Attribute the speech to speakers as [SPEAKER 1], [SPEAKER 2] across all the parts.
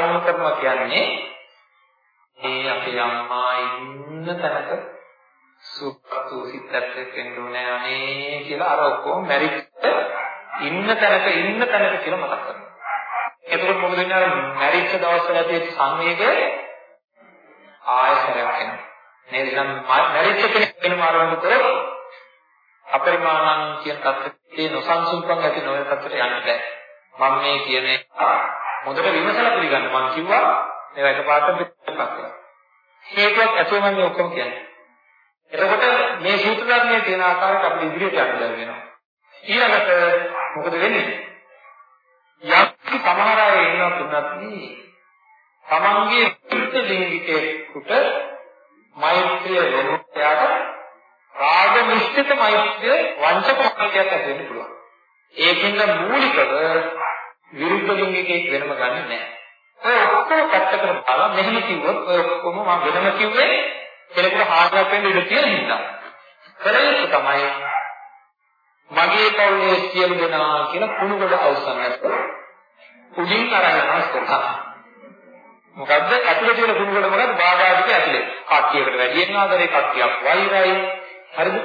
[SPEAKER 1] අය අරමුණු කරනවා කියන්නේ මේ අපේ අම්මා ඉන්න තැනක සුප්පතු සිතත් වෙන්න ඕනේ අනේ කියලා අර ඔක්කොම මැරිච්ච ඉන්න තැනක ඉන්න තැනක කියලා මතක් කරනවා. එතකොට මොකද වෙන්නේ අර මැරිච්ච දවස්වල ඇති සංවේගය ආයතරයක් එනවා. නේද? නම් මැරිච්ච කෙනෙක් වෙනම ආරම්භ කරොත් අපරිමාණං කියන தත්ත්වයේ නොසන්සුන්කම් ඇති නොවන තත්ත්වයට යන්න බෑ. මම මේ කියන එක හොඳට විමසලා පිළිගන්න. මම කිව්වා මේවා එකපාරට පිටපත් කරනවා. හේතුවක් ඇතුව මම ඔක්කොම කියන්නේ. එතකොට මේ සූත්‍ර ධර්මයේ තියෙන ආකාරයට අපිට ඉදිරියට යන්න වෙනවා. ඊළඟට මොකද වෙන්නේ? යක්ති සමහර අය ඉන්නවා තුනත්නි තමන්ගේ පුරුෂ ලිංගිකයෙකුට මෛත්‍රිය වෙනකොට යාට රාග මිශ්‍රිත මෛත්‍රිය වංචක මාර්ගයක් ඇති වෙන්න පුළුවන්. ඒකෙන්ද මූලිකව විරුද්ධ ලිංගිකයෙක් වෙනම ගන්නෙ නැහැ. ඔය ඔක්කොම පැත්තකට දාලා මෙහෙම කිව්වොත් ඔය ඔක්කොම මම වෙනම කිව්වේ කෙනෙකුට හානියක් වෙන්න ඉඩ තියෙන හින්දා. කරේක තමයි මගේ පවුලේ සියලු දෙනා කියලා කුණුගොඩ අවසන් නැත්නම් උඩින් අරගෙන ඉස්සරහා. මොකද්ද ඇතුලේ තියෙන කුණුගොඩ මොකද්ද බාධා ටික ඇතුලේ. කට්ටියකට වැඩියෙන් ආදරේ කට්ටියක් වෛරයි. හරිද?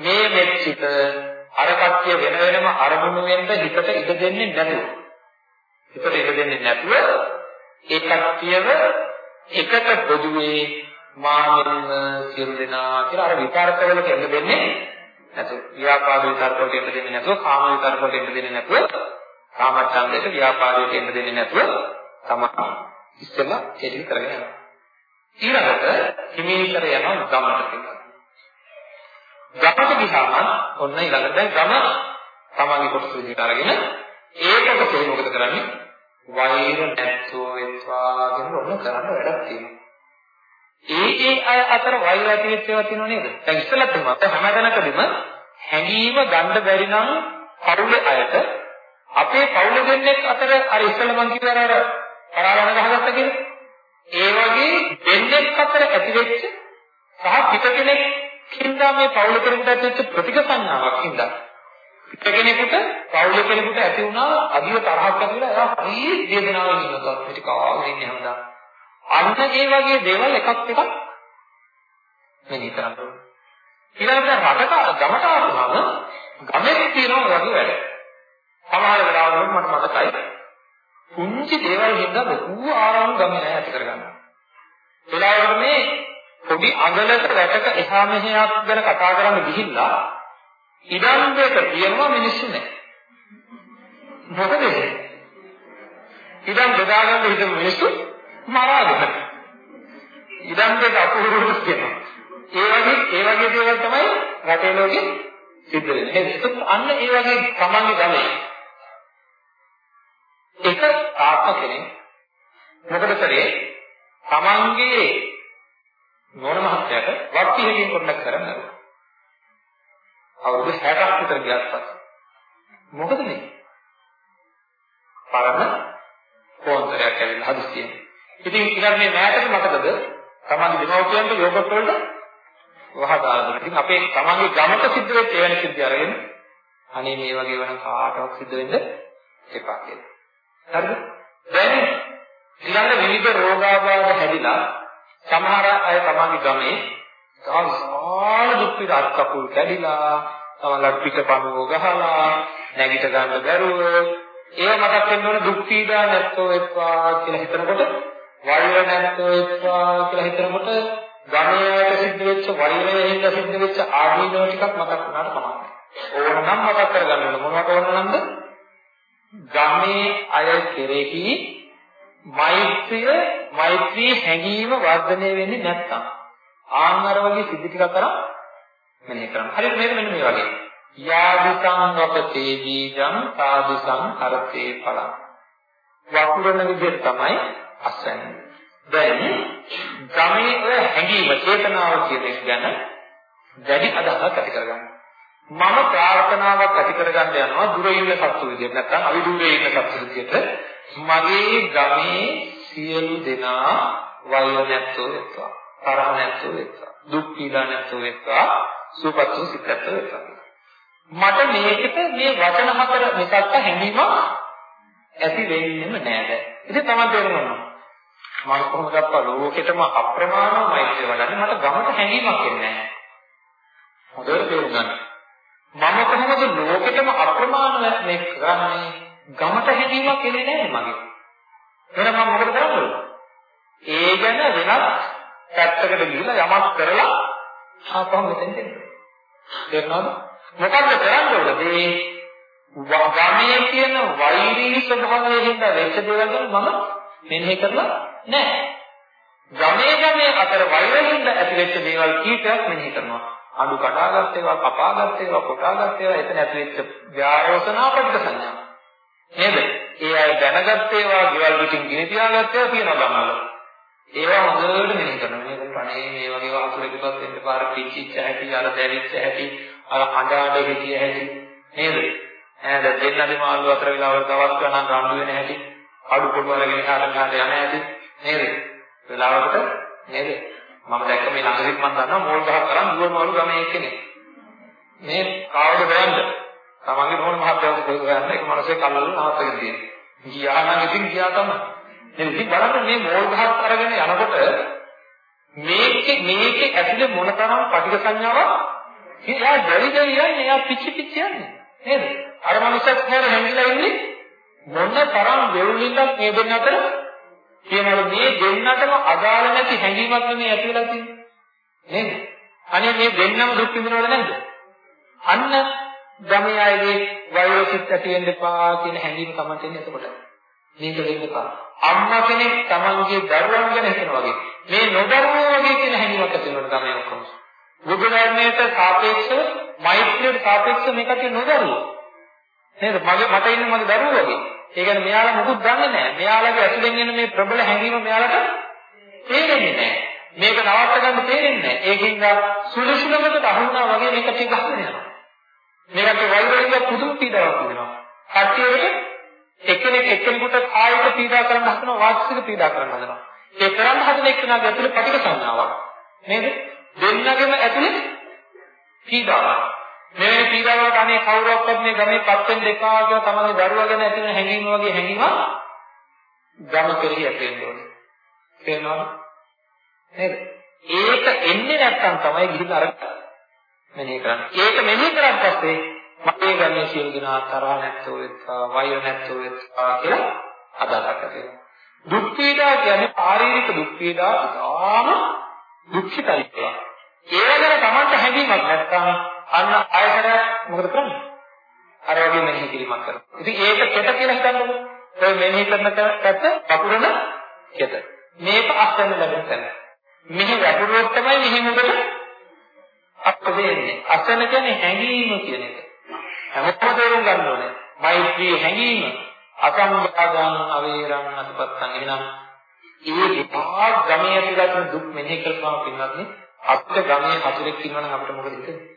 [SPEAKER 1] මේ මෙච්චිත අර කට්ටිය වෙන වෙනම අරමුණු වෙන්න හිතට ඉඩ දෙන්නේ නැතුව. හිතට ඉඩ දෙන්නේ නැතුව ඒ කට්ටියව එකට පොදුවේ මානෙන්න සියලු දෙනා කියලා අර විතර්කවලට එන්න දෙන්නේ නැතුව. ව්‍යාපාද විතර්කවලට එන්න දෙන්නේ නැතුව කාම විතර්කවලට එන්න දෙන්නේ නැතුව කාමච්ඡන්දයට ව්‍යාපාදයට එන්න දෙන්නේ නැතුව තමයි ඉස්සෙල්ලා ඒ ටික කරගෙන යනවා. ඊළඟට හිමීතර යනවා ගමකට කියලා. ගමට ගියාම ඔන්න ඊළඟට දැන් ගම තමන්ගේ කොටස විදිහට අරගෙන ඒකට තේ මොකද කරන්නේ? වෛර නැත්තෝ වෙත්වා කියන ඔන්න කරන්න වැඩක් තියෙනවා ඒ ඒ අය අතර වෛර ඇති වෙච්ච ඒවා තියෙනව නේද? දැන් ඉස්සෙල්ලත් මම හැමදැනකදීම හැඟීම ගන්න බැරි නම් පරුලේ අයට අපේ පවුල දෙන්නෙක් අතර අර ඉස්සෙල්ල මං කිව්වා අර පරාවන ගහගත්ත කියලා. ඒ වගේ දෙන්නෙක් අතර ඇති වෙච්ච සහ පිට කෙනෙක් කින්දා මේ පවුල කෙනෙකුට ඇති වෙච්ච ප්‍රතික සංඥාවක් හින්දා පිට කෙනෙකුට පවුල කෙනෙකුට ඇති වුණා අදිව තරහක් ඇති වෙලා එයා හරි වේදනාවෙන් ඉන්නවා. පිටි කාගෙන ඉන්නේ හැමදාම. අන්න ඒ වගේ දේවල් එකක් එකක් මෙනි කරන්න ඕනේ. ඊළඟට රටට ගමට ආවම ගමේ තියෙනවා වගේ වැඩ. සමහර වෙලාවලට මට මතකයි. කුංචි දේවල් හින්දා ලොකු ආරාම ගමේ නැහැ ඇති කරගන්නවා. වෙලාවකට මේ පොඩි අඟලක රැටක එහා මෙහාක් ගැන කතා කරන්න ගිහිල්ලා ඉඩම් දෙක තියෙනවා මිනිස්සු නැහැ. මොකද ඉඩම් බෙදාගන්න හිතමු මිනිස්සු මරාගෙන ඉඩම් දෙක අපූර්වව කියනවා. ඒ වගේ ඒ වගේ දේවල් තමයි රටේ ලෝකෙ සිද්ධ වෙන්නේ. ඒක අන්න ඒ වගේ තමන්ගේ ගමේ එක ආත්ම කෙනෙක් මොකද කරේ තමන්ගේ නෝන මහත්තයාට වක්ති හැකින් කොටක් කරන්න අවුරුදු 60ක් විතර ගියාට පස්සේ මොකද මේ පරණ කොන්තරයක් ඇවිල්ලා හදිස්සියෙන් ඉතින් ඊළඟ මේ මෑතක මතකද තමන්ගේ දෙමව්පියන්ට යෝගත් වලට වහදා දුන්නා. ඉතින් අපේ තමන්ගේ ගමට සිද්ධ වෙච්ච එවැනි සිද්ධි අරගෙන අනේ මේ වගේ වෙන කාටවත් සිද්ධ වෙන්න එපා කියලා. හරිද? දැන් ඊළඟ විවිධ රෝගාබාධ හැදිලා සමහර අය තමන්ගේ ගමේ සාමාන්‍ය දුක් පිට අත්කපුල් කැඩිලා තමන්ලා පිටපණුව ගහලා නැගිට ගන්න බැරුව ඒව මතක් වෙන්න ඕන දුක් පීඩා නැත්තෝ එපා කියලා හිතනකොට වෛර නැත්තෝ එපා කියලා හිතනකොට ගමයට සිද්ධ වෙච්ච වෛරයෙන් හින්දා සිද්ධ වෙච්ච ආදීනව ටිකක් මතක් වුණාට කමක් ඕනනම් මතක් කරගන්න ඕන. මොනවට ඕනනම්ද ගමේ අය කෙරෙහි මෛත්‍රිය මෛත්‍රී හැඟීම වර්ධනය වෙන්නේ නැත්තම්. ආන්වර වගේ සිද්ධි ටිකක් කරා මෙන්න කරන්න. හරියට මේක මෙන්න මේ වගේ. යාදිසං වපතේ බීජං සාදිසං හරතේ පලං. වකුරන විදිහට තමයි අස්වැන්නේ. දැන් ගමේ ඔය හැඟීම චේතනාව කියන එක ගැන වැඩි අදහසක් ඇති කරගන්න. මම ප්‍රාර්ථනාවක් ඇති කරගන්න යනවා දුර ඉන්න සත්තු විදිහට නැත්නම් අවිදුරේ ඉන්න සත්තු විදිහට මගේ ගමේ සියලු දෙනා වෛර නැත්තෝ වෙත්වා තරහ නැත්තෝ වෙත්වා දුක් පීඩා නැත්තෝ වෙත්වා සුවපත් සිතත් වෙත්වා මට මේකට මේ වචන හතර මිසක් හැඟීමක් ඇති වෙන්නේම නෑ. ඉතින් තමයි තේරුම් ගන්න. මම කොහොමද අප්පා ලෝකෙටම අප්‍රමාණව මෛත්‍රිය වඩන්නේ මට ගමට හැඟීමක් එන්නේ නෑ. හොඳට තේරුම් ගන්න. මම කොහොමද ලෝකෙටම අප්‍රමාණව මේක කරන්නේ? ගමට හැඟීමක් එන්නේ නෑ මගේ. එහෙනම් මම මොකද කරන්නේ? ඒ ගැන වෙනත් පැත්තකට ගිහිලා යමක් කරලා ආපහු මෙතෙන්ට එන්න. තේරෙනවද? මොකද්ද කරන්න ඕනේ? මේ ගමේ තියෙන වෛරී ස්වභාවයෙන් හින්දා වෙච්ච දේවල් ගැන මම මෙනෙහි කරලා නැහැ. ගමේ ගමේ අතර වෛරයෙන් ඇති වෙච්ච දේවල් කීපයක් මෙනෙහි කරනවා. අඩු කඩාගත් ඒවා, කපාගත් ඒවා, කොටාගත් ඒවා එතන ඇති වෙච්ච ව්‍යාරෝසනා පිට සංඥා. නේද? ඒ අය දැනගත් ඒවා, ගෙවල් පිටින් ගිනි තියාගත් ඒවා තියෙනවා ගමවල. ඒවා හොඳට මෙනෙහි කරනවා. මේක කණේ මේ වගේ වහසුරකටවත් වෙන්න පාර පිච්චිච්ච හැටි, අර දැවිච්ච හැටි, අර අඬාඩ හිටිය හැටි නේද? ඈ දෙන්නගේ මාළු අතර වෙලාවකට දවස් ගණන් රණ්ඩු වෙන හැටි, අඩු පොඩු වලගෙන එහාට මෙහාට යන හැටි නේද? වෙලාවකට නේද? මම දැක්ක මේ ළඟදිත් මම දන්නවා මෝල් ගහක් කරන් දුවනවලු ගමේ එක්කෙනෙක්. මේ කාවද බෑන්ද? තමන්ගේ මොන මහත්යව කරගන්න ඒක මනසේ කල්ලල නවත්තගෙන තියෙනවා. ගියා නම් ඉතින් ගියා තමයි. දැන් ඉතින් බලන්න මේ මෝල් ගහක් අරගෙන යනකොට මේකේ මේකේ ඇතුලේ මොනතරම් පටිඝ සංඥාවක්? එයා දැලි දැලි යන්නේ එයා පිච්චි පිච්චි යන්නේ. නේද? අර මනුස්සයත් නේද හැංගිලා ඉන්නේ? මොන තරම් වෙවුලින්දක් මේ දෙන්න අතර කියනවා මේ දෙන්නටම අදාළ නැති හැඟීමක් නෙමෙයි ඇති වෙලා තියෙන්නේ. නේද? අනේ මේ දෙන්නම දුක් විඳිනවද නැද්ද? අන්න ගමේ අයගේ වෛරසිත ඇති වෙන්න එපා කියන හැඟීම තමයි තියෙන්නේ එතකොට. මේක වෙන්න එපා අම්මා කෙනෙක් තමන්ගේ දරුවන් ගැන හිතනවා වගේ මේ නොදරුවෝ වගේ කියන හැඟීමක් ඇති වෙනවා ගමේ ඔක්කොම බුදු ධර්මයට සාපේක්ෂව මෛත්‍රියට සාපේක්ෂව මේකට නොදරුවෝ නේද මගේ මට ඉන්න මගේ දරුවෝ වගේ ඒ කියන්නේ මෙයාලා මොකුත් දන්නේ නැහැ. මෙයාලගේ ඇතුලෙන් එන මේ ප්‍රබල හැඟීම මෙයාලට තේරෙන්නේ නැහැ. මේක නවත්ත ගන්න තේරෙන්නේ නැහැ. ඒකින්ද සුළුසුලකට අහුණා වගේ මේක ටික ගන්න යනවා. මේකට වෛරයෙන් පුදුම පීඩාවක් වෙනවා. කට්ටියට එක්කෙනෙක් එක්කෙනෙකුට කායික පීඩා කරන්න හදනවා වාචික පීඩා කරන්න හදනවා. ඒ කරන්න හදන එක්කෙනාගේ ඇතුලේ පටික සංඥාවක්. නේද? දෙන්නගෙම ඇතුලේ පීඩාවක්. මේ පීඩාවකට අනේ කවුරක්වත් මේ ගමේ පත් වෙන්න එපා කියලා තමන්ගේ දරුවා ගැන ඇති වෙන හැඟීම වගේ හැඟීමක් ගම කෙරෙහි ඇති වෙන්න ඕනේ. තේරෙනවද? නේද? ඒක එන්නේ නැත්තම් තමයි ගිහිල්ලා අර මෙනෙහි කරන්නේ. ඒක මෙනෙහි කරාට පස්සේ මගේ ගමේ සියලු දෙනා තරහ නැත්තෝ වෙත්වා, වෛර නැත්තෝ වෙත්වා කියලා අදහසක් ඇති වෙනවා. දුක් පීඩා කියන්නේ ශාරීරික දුක් පීඩා ඉතාම දුක්ඛිතයි කියලා. ඒ ගැන තමන්ට හැඟීමක් නැත්තම් අන්න ආයතනයක් මොකද කරන්නේ? අර වගේ මෙනෙහි කිරීමක් කරනවා. ඉතින් ඒක කෙට කියලා හිතන්නකො. ඒ මෙනෙහි කරන පැත්ත වපුරන කෙට. මේක අස්තන ලැබෙන තැන. මෙහි වපුරුවොත් තමයි මෙහි මොකද? අත්දෙන්නේ. අස්තන කියන්නේ හැඟීම කියන එක. හැමෝම තේරුම් ගන්න ඕනේ. මෛත්‍රී හැඟීම අසංවාදං අවේරං අත්පත්තං එහෙනම් ඒ විපාක ගමේ ඇතුළත දුක් මෙනෙහි කරපුවාම පින්වත් නේ අපිට ගමේ හතුරෙක් ඉන්නවනම් අපිට මොකද හිතෙන්නේ?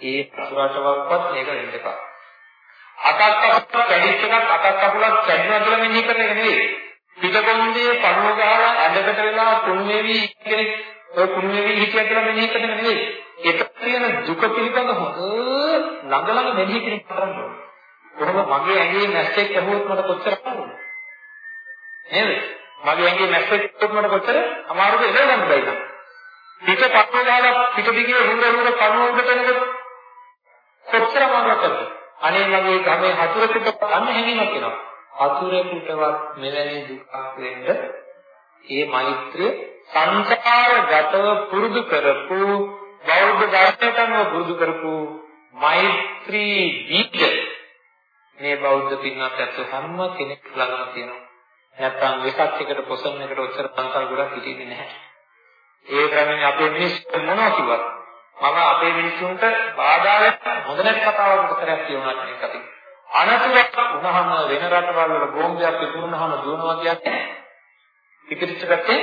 [SPEAKER 1] ඒ අසුරටවක්වත් මේක වෙන්න එපා. අතක් අකුලක් කැඩිච්ච එකක් අතක් අකුලක් කැඩුණා කියලා මෙනෙහි කරන එක නෙවෙයි. පිටකොන්දේ පණුව ගහලා ඇඳකට වෙලා කුණුවේවි කෙනෙක් ඔය කුණුවේවි හිටියා කියලා මෙනෙහි කරන එක නෙවෙයි. ඒක තියෙන දුක පිළිබඳ හොඳ ළඟ ළඟ මෙනෙහි කිරීම කරන්න ඕනේ. කොහොම මගේ ඇඟේ මැස්සෙක් ඇහුවොත් මට කොච්චර අමාරුද? නේද? මගේ ඇඟේ මැස්සෙක් ඇහුවොත් මට කොච්චර අමාරුද එළ ගන්න බැයිද? පිට පණුව ගහලා පිට දිගේ හුඟ හුඟ පණුව උඩට එනකොට කොච්චර මාර්ගකද අනේ මගේ ගමේ හතුරෙකුට අන්න හැඟීමක් එනවා හතුරෙකුටවත් මෙවැනි දුකක් වෙන්න ඒ මෛත්‍රිය සංසාරගතව පුරුදු කරපු බෞද්ධ ධර්මයට අනුව පුරුදු කරපු මෛත්‍රී බීජ මේ බෞද්ධ පින්වත් ඇත්ත හැම කෙනෙක් ළඟම තියෙනවා නැත්තම් වෙසක් එකට පොසොන් එකට ඔච්චර පන්සල් ගොඩක් හිටින්නේ නැහැ ඒ ක්‍රමෙන් අපේ මිනිස්සු මොනවා කිව්වත් මම අපේ මිනිස්සුන්ට බාධා වෙන හොඳ නැති කතාවක් විතරක් කියනවා කියන එක අපි. අනතුරක් වුණාම වෙන රටවල් වල බෝම්බයක් විකුණුනහම දුවනවා කියන්නේ පිටිච්ච පැත්තේ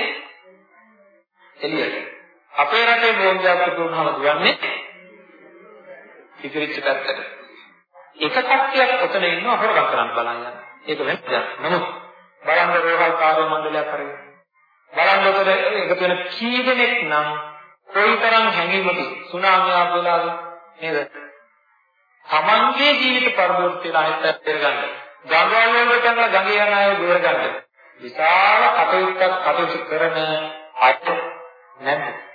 [SPEAKER 1] එළියට. අපේ රටේ බෝම්බයක් විකුණුනහම දුවන්නේ පිටිච්ච පැත්තට. එක කට්ටියක් ඔතන ඉන්නවා හොරගම් කරන්න බලන් යන. ඒක වෙනද? නමුත් බලන්න රෝහල් කාර්ය මණ්ඩලයක් කරගෙන බලන්න ඔතන එකතු වෙන කී දෙනෙක් නම් කොයිතරම් හැඟීමක සුනාමිය ආපෙලාද නේද? තමන්ගේ ජීවිත පරිවර්තන වෙලා හිතත් පෙරගන්න. ගංගාවල් වලට යනවා ගඟේ යන අය දුර ගන්න. විශාල කටයුත්තක් කටයුතු කරන අය නැද්ද?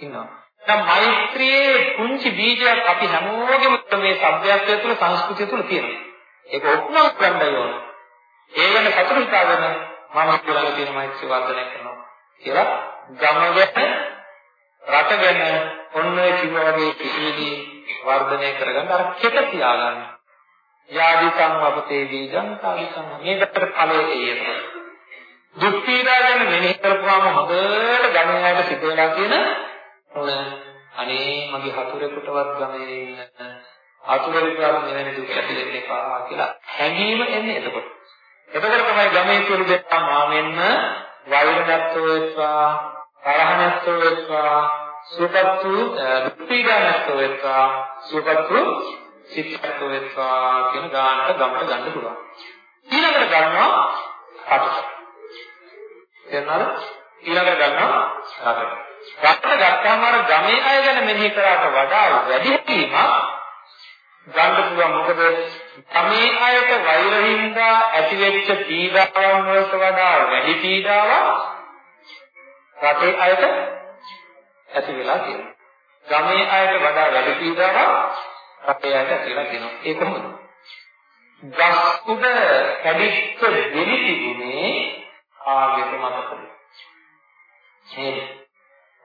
[SPEAKER 1] ඉන්නවා. දැන් මෛත්‍රියේ පුංචි බීජයක් අපි හැමෝගෙම මේ සભ્યත්වය තුළ සංස්කෘතිය තුළ තියෙනවා. ඒක ඔක්කොම ගන්න ඕන. ඒ වෙන සතුට හිතාගෙන මම ළඟ තියෙන මෛත්‍රිය වර්ධනය කරනවා කියලා ගම ගැන රට ගැන ඔන්න ඔය කිව්වා වගේ කිසිදී වර්ධනය කරගන්න අර කෙට තියාගන්න. යාදිකං වපතේ බීජං තාදිකං මේකට ඵලයේ ඒක. දුක් පීඩා ගැන මෙනෙහි කරපුවාම හොඳට ගණනයට සිද්ධ වෙලා තියෙන ඔන්න අනේ මගේ හතුරෙකුටවත් ගමේ ඉන්න හතුරෙකුට මෙවැනි දුක් ඇති වෙන්න එපා කියලා හැඟීම එන්නේ එතකොට. එතකොට තමයි ගමේ තුරු දෙපා මාමෙන්න වෛර නැත්තෝ එක්වා තරහ නැත්තෝ එක්වා සුපත්තු දුක් පීඩා නැත්තෝ එක්වා සුපත්තු සිත්තු එක්වා කියන ගානට ගමට ගන්න පුළුවන්. ඊළඟට ගන්නවා රට. එනවාද? ඊළඟට ගන්නවා රට. රට ගත්තාම අර ගමේ අය ගැන මෙනෙහි කරාට වඩා වැඩි හැකීමක් ගන්න පුළුවන් මොකද ගමේ අයට වෛරින්දා ඇතිවෙච්ච පීඩාවන් වලට වඩා වැඩි පීඩාවක් රටේ අයට ඇති වෙලා තියෙනවා. ගමේ අයට වඩා වැඩි පීඩාවක් රටේ අයට ඇති වෙලා තියෙනවා. ඒ කොහොමද? ගස් උඩ කැඩිච්ච දෙවි තිබුණේ ආගෙත මතකද? නේද?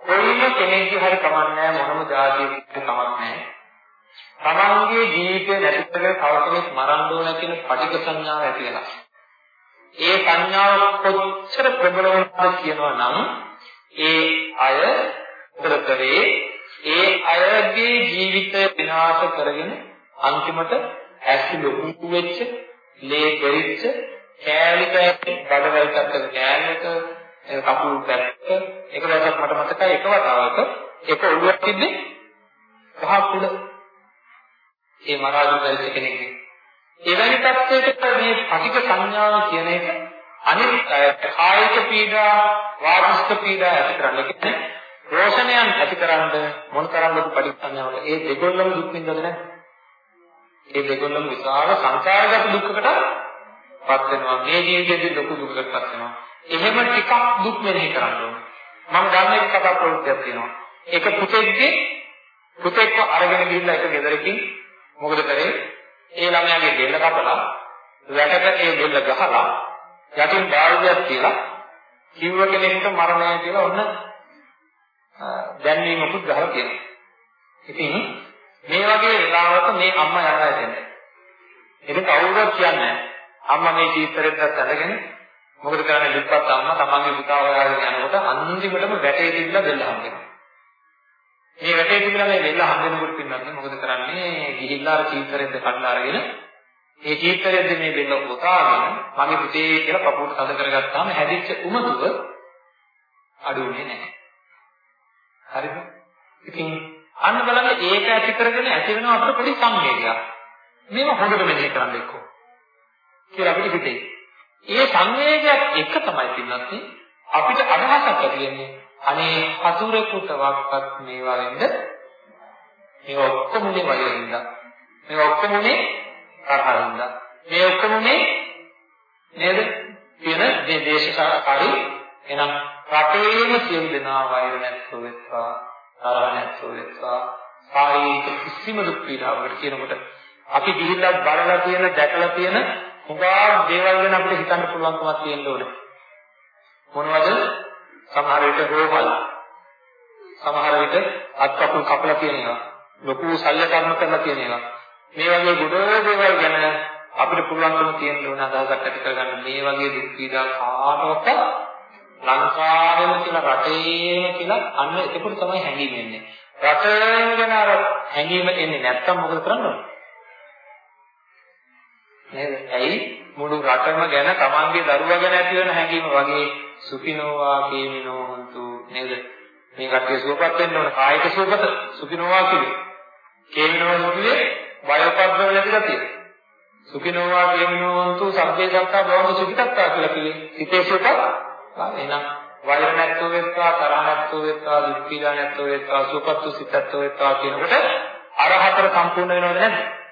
[SPEAKER 1] කොයිම කෙනෙක්ගේ හරි කමන්නේ මොනම જાතියකට කමක් නැහැ. තමන්ගේ ජීවිතේ නැති කරගෙන තව කෙනෙක් මරන්න ඕන කියන පටික සංඥාව ඇති වෙනවා. ඒ සංඥාව කොච්චර ප්‍රබල වුණාද කියනවා නම් ඒ අය උතරතරේ ඒ අයගේ ජීවිතය විනාශ කරගෙන අන්තිමට ඇස් ලොකු වෙච්ච, ලේ දෙරිච්ච, කෑලි කෑලි බඩවැල් පැත්තක කෑල්ලක කකුල් පැත්ත එක දවසක් මට මතකයි එක වතාවක එක ඔළුවක් තිබ්බේ ගහක් උඩ ඒ මරාදු කරච්ච කෙනෙක්ගේ. එවැනි තත්ත්වයකට මේ පටික සංඥාව කියන එක අනිත් කායික පීඩා වාචික පීඩා ඇති කරන්න කියන්නේ රෝෂණයන් ඇතිකරන්න මොන තරම් ලොකු පටික සංඥාවක ඒ දෙගොල්ලම දුක් විඳද නැහැ? ඒ දෙගොල්ලම විශාල සංසාරගත දුක්කට පත් වෙනවා. මේ ජීවිතේදී ලොකු දුකකට පත් වෙනවා. එහෙම ටිකක් දුක් මෙනෙහි කරන්න ඕනේ. මම ගන්න එක කතා ප්‍රවෘත්තියක් තියෙනවා. ඒක පුතෙක්ගේ පුතෙක්ව අරගෙන ගිහිල්ලා එක ගෙදරකින් මොකද කරේ? ඒ ළමයාගේ දෙල්ල කපලා වැටට ඒ දෙල්ල ගහලා යටින් බාල්දියක් තියලා කිව්ව කෙනෙක්ට මරණය කියලා ඔන්න දැන්වීමකුත් ගහලා තියෙනවා. ඉතින් මේ වගේ වෙලාවක මේ අම්මා යනවා එතන. ඒක කවුරුවත් කියන්නේ නැහැ. අම්මා මේ චීතරෙද්දත් අරගෙන මොකද කරන්නේ දුප්පත් අම්මා තමන්ගේ පුතා හොයාගෙන යනකොට අන්තිමටම වැටේ තිබිලා බෙල්ල හම්බෙනවා. මේ වැටේ තිබිලා මේ බෙල්ල හම්බෙනකොට පින්නන්නේ මොකද කරන්නේ? ගිහිල්ලා අර චීතරෙද්ද කඩලා අරගෙන ඒ චීතරෙද්ද මේ බෙල්ල පුතාගෙන මගේ පුතේ කියලා පපුවට තද කරගත්තාම හැදිච්ච උමතුව අඩුුනේ නැහැ. හරිද? ඉතින් අන්න බලන්න ඒක ඇති කරගෙන ඇති වෙන අපිට පොඩි සංවේගයක්. මේව හොඳට මෙහෙ කරන්න එක්කෝ. කියලා අපිට හිතේ. ඒ සංවේගයක් එක තමයි පින්නත් අපිට අදහසක් ඇති වෙන්නේ අනේ හතුරෙකුට වක්වත් මේවා වෙන්න. මේ ඔක්කොම නේ වලින්ද මේ ඔක්කොම නේ තරහින්ද මේ ඔක්කොම නේ නේද? කියන මේ දේශකාරී එනම් රටේම සියලු දෙනා වෛර නැත්සෝ වෙත්වා තරහ නැත්සෝ වෙත්වා සාරීක කිසිම දුක් පීඩාවකට කියනකොට අපි ගිහිල්ලා බලලා තියෙන දැකලා තියෙන හුඟා දේවල් ගැන අපිට හිතන්න පුළුවන්කමක් තියෙන්න ඕනේ. මොනවද? සමහර විට රෝහල්. සමහර විට අත්කපුල් කපලා තියෙනවා. ලොකු ශල්‍ය කර්ම කරලා තියෙනවා. මේ වගේ ගොඩ දේවල් ගැන අපිට පුළුවන්කම තියෙන්න ඕන අදහසක් ඇති කරගන්න මේ වගේ දුක් පීඩා කාටවත් ලංකාවෙම කියලා රටේම කියලා අන්න එතකොට තමයි හැංගීම එන්නේ. රටේ ගැන අර හැංගීම එන්නේ නැත්තම් මොකද කරන්න ඕනේ? නේද? ඇයි මුළු රටම ගැන තමන්ගේ දරුවා ගැන ඇති වෙන හැඟීම වගේ සුඛිනෝවා කේමිනෝ හොන්තු නේද? මේ කට්ටිය සුවපත් වෙන්න ඕන කායික සුවපත සුඛිනෝවා කිව්වේ. කේමිනෝ කිව්වේ බයපද්දව නැති ගතිය. සුඛිනෝවා කේමිනෝ හොන්තු සබ්බේ සත්තා බවම සුඛිතත්තා කියලා කිව්වේ. හිතේ සුඛ එහෙනම් වෛර නැත්තෝ වෙත්වා තරහ නැත්තෝ වෙත්වා දුක් පීඩා නැත්තෝ වෙත්වා සුවපත්තු සිතත්තෝ වෙත්වා කියනකොට අර හතර සම්පූර්ණ වෙනවද නැද්ද?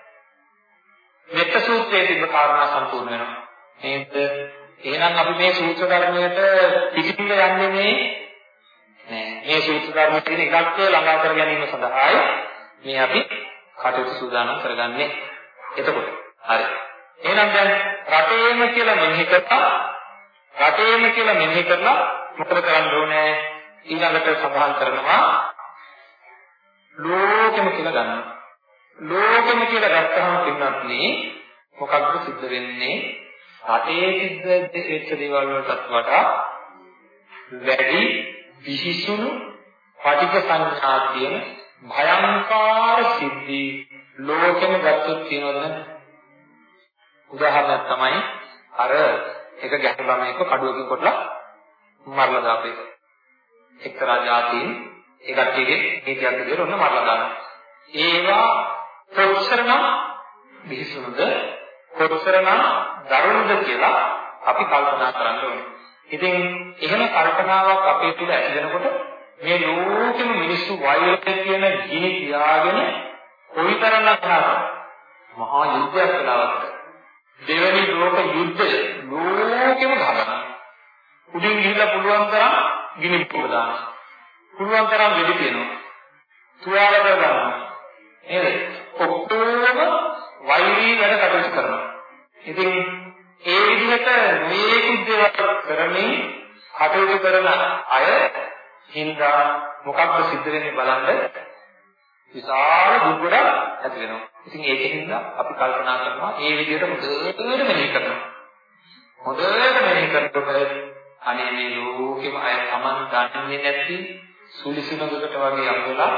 [SPEAKER 1] මෙත්ත සූත්‍රයේ තිබ්බ කාරණා සම්පූර්ණ වෙනවා. නේද? එහෙනම් අපි මේ සූත්‍ර ධර්මයට පිටිපිට යන්නේ නෑ. මේ සූත්‍ර ධර්මයේ තියෙන ඉලක්කය ළඟා කර ගැනීම සඳහායි මේ අපි කටයුතු සූදානම් කරගන්නේ. එතකොට හරි. එහෙනම් දැන් රටේම කියලා මෙනෙහි කරලා රටේම කියලා මෙනෙහි කරලා මොකද කරන්න ඕනේ? ඊළඟට සඳහන් කරනවා ලෝකෙම කියලා ගන්නවා. ලෝකෙම කියලා ගත්තහම පින්නත් නේ මොකක්ද සිද්ධ වෙන්නේ? රටේ සිද්ධ වෙච්ච දේවල් වලටත් වඩා වැඩි විහිසුණු පටික සංඥා තියෙන භයංකාර සිද්ධි ලෝකෙම ගත්තොත් තියෙනවද නැද්ද? උදාහරණයක් තමයි අර එක ගැහණු ළමයෙක්ව කඩුවකින් කොටලා මරලා දාපු එක. එක්තරා જાතීන් ඒ කට්ටියගේ නීතියක් විදිහට ඔන්න මරලා දානවා. ඒවා කොච්චරනම් විහිසුණුද කොච්චරනම් දරුණුද කියලා අපි කල්පනා කරන්න ඕනේ. ඉතින් එහෙම කල්පනාවක් අපේ තුල ඇති වෙනකොට මේ ලෝකෙම මිනිස්සු වෛරය කියන ගිනි තියාගෙන කොයිතරම් ලක්ෂණ මහා යුද්ධයක් කළාද දෙවැනි ලෝක යුද්ධය ලෝකෙම ගහනවා. උඩින් ගිහිල්ලා පුළුවන් තරම් ගිනි පුර දානවා. පුළුවන් තරම් වෙඩි තියනවා තුවාල කරගන්නවා නේද? ඔක්කොම වෛරී වැඩ කටයුතු කරනවා ඉතින් ඒ විදිහට මේකුත් දේවල් කරමින් කටයුතු කරන අය හින්දා මොකක්ද සිද්ධ වෙන්නේ බලන්න විශාල දුක්ගොඩ ඇති වෙනවා. ඉතින් ඒකෙන්ද අපි කල්පනා කරනවා මේ විදිහට හොඳට මෙහෙය කරනවා. හොඳට මෙහෙය කරනකොට අනේ මේ ලෝකෙම අය Taman දන්නේ නැති සුලිසුනකට වගේ අහුවෙලා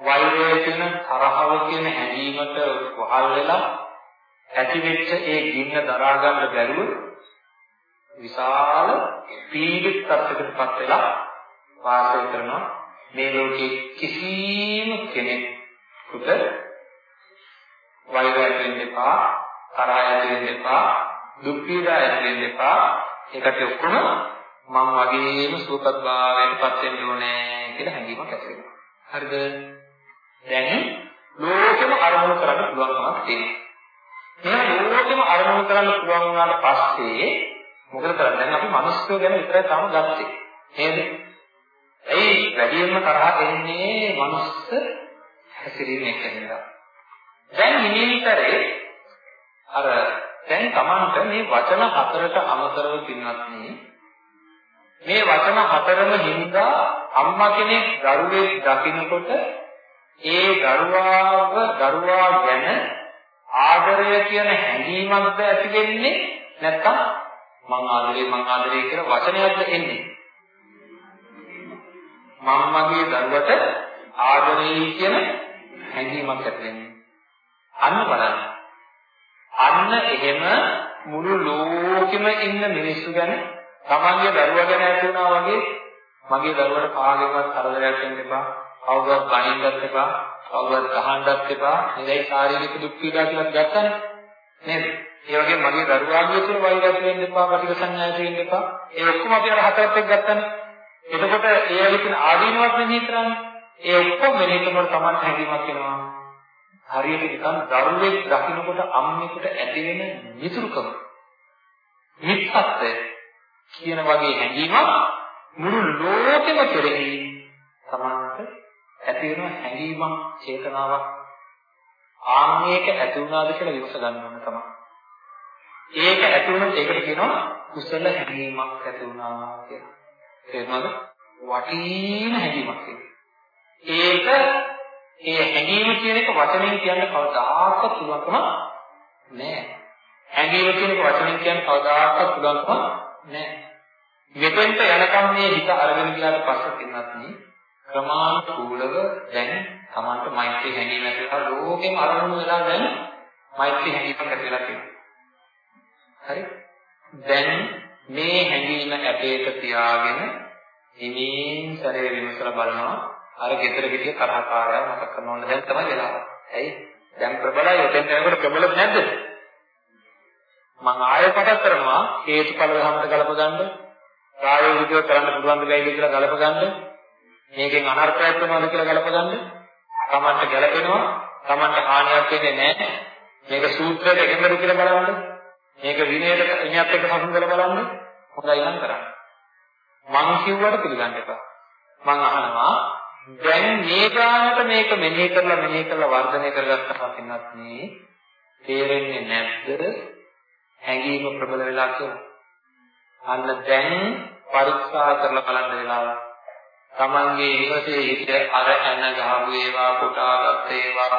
[SPEAKER 1] වෛරය කියන තරහව කියන හැඟීමට වහල් වෙලා ඇති වෙච්ච ඒ ගින්න දරා ගන්න බැරුව විශාල පීඩිත තත්ත්වයකටපත් වෙලා වාසය කරනවා. මේ ලෝකේ කිසිම කෙනෙකුට වෛරය වෙන්න එපා තරහය වෙන්න එපා දුක් පීඩා ඇති වෙන්න එපා. ඒකට ඔක්කොම මම වගේම සුවපත් භාවයටපත් වෙන්න ඕනේ කියලා හැඟීමක් ඇති වෙනවා. හරිද? දැන් ලෝකෙම අරමුණු කරන්න පුළුවන්කමක් තියෙනවා මේවා ලෝකෙම අරමුණු කරන්න පුළුවන් වුණාට පස්සේ මොකද කරන්නේ? දැන් අපි මිනිස්සු ගැන විතරයි තාම ගත්තේ. නේද? ඇයි වැඩියෙන්ම තරහ එන්නේ මිනිස්ස හැසිරීම එක්කනලා. දැන් මිනිතරේ අර දැන් Tamanට මේ වචන හතරට අමතරව පින්වත් මේ වචන හතරම හින්දා අම්මා කෙනෙක් දරුවෙක් දකින්නකොට ඒ දරුවාව දරුවා ගැන ආදරය කියන හැඟීමක්ද ඇති වෙන්නේ නැත්නම් මං ආදරේ මං ආදරේ කියන වචනයක්ද එන්නේ? මම මගේ දරුවට ආදරේ කියන හැඟීමක් ඇති වෙන්නේ. අන්න බලන්න. අන්න එහෙම මුළු ලෝකෙම ඉන්න මිනිස්සු ගැන තමන්ගේ දරුවා ගැන ඇති වුණා වගේ මගේ දරුවට කාගෙවත් කරදරයක් වෙන්න එපා කවුරුවත් බනින්නත් එපා කවුරුවත් ගහන්නත් එපා. නිරයි ශාරීරික දුක් පීඩා කියලා ගත්තනේ. නේද? ඒ වගේම මගේ දරුවාගේ තුල වෛරයක් වෙන්න එපා, පටිඝ සංඥාවක් වෙන්න එපා. ඒ ඔක්කොම අපි අර හතරත් එක්ක ගත්තනේ. එතකොට ඒ වගේ ආදීනවත් මෙහෙය කරන්නේ. ඒ ඔක්කොම මෙහෙය කරනකොට Taman හැඟීමක් එනවා. හරියට නිකන් දරුවෙක් දකින්නකොට අම්මෙකුට ඇති වෙන මිතුරුකම. මිත්‍යත්වය කියන වගේ හැඟීමක් මුළු ලෝකෙම කෙරෙහි Tamanට ඇති වෙන හැඟීමක් චේතනාවක් ආන්නේක ඇති වුණාද කියලා විමස ගන්න ඕන තමයි. ඒක ඇති වුණොත් ඒකට කියනවා කුසල හැඟීමක් ඇති වුණා කියලා. තේරුණාද? වටින හැඟීමක් ඒක ඒ හැඟීම කියන එක වචනෙන් කියන්න කවදාකවත් පුළුවන්කම නැහැ. හැඟීම කියන එක වචනෙන් කියන්න කවදාකවත් පුළුවන්කම නැහැ. මෙතෙන්ට යනකම් මේ හිත අරගෙන ගියාට පස්සේ පින්නත් නේ ක්‍රමානුකූලව දැන් Tamanට මෛත්‍රී හැඟීම ඇති වෙනවා ලෝකෙම අරමුණු වෙලා දැන් මෛත්‍රී හැඟීමක් ඇති වෙලා තියෙනවා. හරි? දැන් මේ හැඟීම ඇපේට තියාගෙන හිමින් සැරේ විමසලා බලනවා අර ගෙදර ගිහින් තරහකාරයව මතක් කරනවන්න දැන් තමයි වෙලාව. ඇයි? දැන් ප්‍රබලයි එතෙන් යනකොට ප්‍රබලද නැද්ද? මම ආයෙ පටක් කරනවා හේතුඵල ධර්මයට ගලප ගන්න ප්‍රායෝගිකව කරන්න පුළුවන් දෙයක් කියලා ගලප ගන්න මේකෙන් අනර්ථයක් වෙනවද කියලා ගලප ගන්න. Tamanට ගැලපෙනවා. Tamanට හානියක් වෙන්නේ නැහැ. මේක සූත්‍රයට එකඟද කියලා බලන්න. මේක විනයට ඉනියත් එක්ක සම්බන්ධ බලන්න. හොඳයි නම් කරන්න. මං කිව්වට පිළිගන්න එපා. මං අහනවා දැන් මේ ගානට මේක මෙනෙහි කරලා මෙනෙහි කරලා වර්ධනය කරගත්තා පින්නත් නේ තේරෙන්නේ නැද්ද හැඟීම ප්‍රබල වෙලා කියලා. අන්න දැන් පරීක්ෂා කරලා බලන්න වෙලාව. තමන්ගේ ඉවසේ හිත අර ඇන ගහපු ඒවා කොටාගත් ඒවා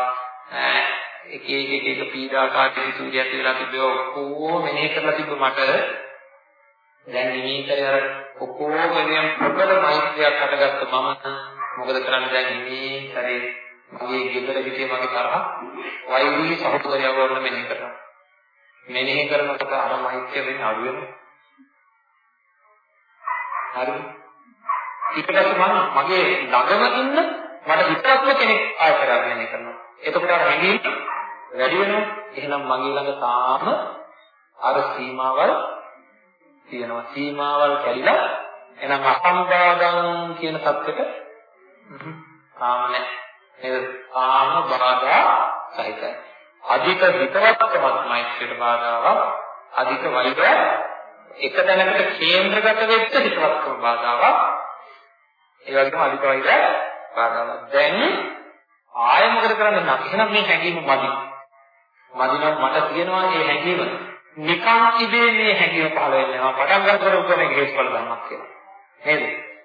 [SPEAKER 1] එක එක එක එක පීඩාකාරී සූර්යයත් වෙලා තිබ්බේ ඔක්කොම මෙනෙහි කරලා තිබ්බ මට. දැන් නිමීතරේ අර ඔක්කොම වෙනියම් ප්‍රබල මෛත්‍රියක් හටගත්ත මම. මොකද කරන්නේ දැන් නිමීතරේ මගේ ගෙදර හිටියේ මගේ තරහ. වෛරී සහෝදරයව වුණ මෙනෙහි කරනවා. මෙනෙහි කරනකොට අර මෛත්‍රිය වෙන්නේ අඩු වෙනවා හරිද ඊට පස්සේ මම මගේ ළඟම ඉන්න මට හිතවත්ම කෙනෙක් ආය කරගෙන කරනවා එතකොට අර හැඟීම වැඩි වෙනවා. එහෙනම් මගේ ළඟ තාම අර සීමාවල් තියෙනවා. සීමාවල් කැඩිලා එහෙනම් අසම්බාධං කියන தත්වෙට තාම නැහැ. නේද? තාම බාධා සහිතයි. අධික හිතවත්කමක් මෛත්‍රියට බාධාවක්. අධික වෛරය එක තැනකට කේන්ද්‍රගත වෙච්ච හිතවත්කම බාධාවක්. ඒ වගේම අධික වෛරය බාධාවක්. දැන් ආයෙ මොකද කරන්නේ නැත්නම් එහෙනම් මේ හැඟීම මදි. මදි නම් මට තියෙනවා මේ හැඟීම. නිකන් ඉබේ මේ හැඟීම පහළ වෙනවා. පටන් ගන්නකොට උගමේ හේතුඵල ධර්මයක් කියලා. නේද?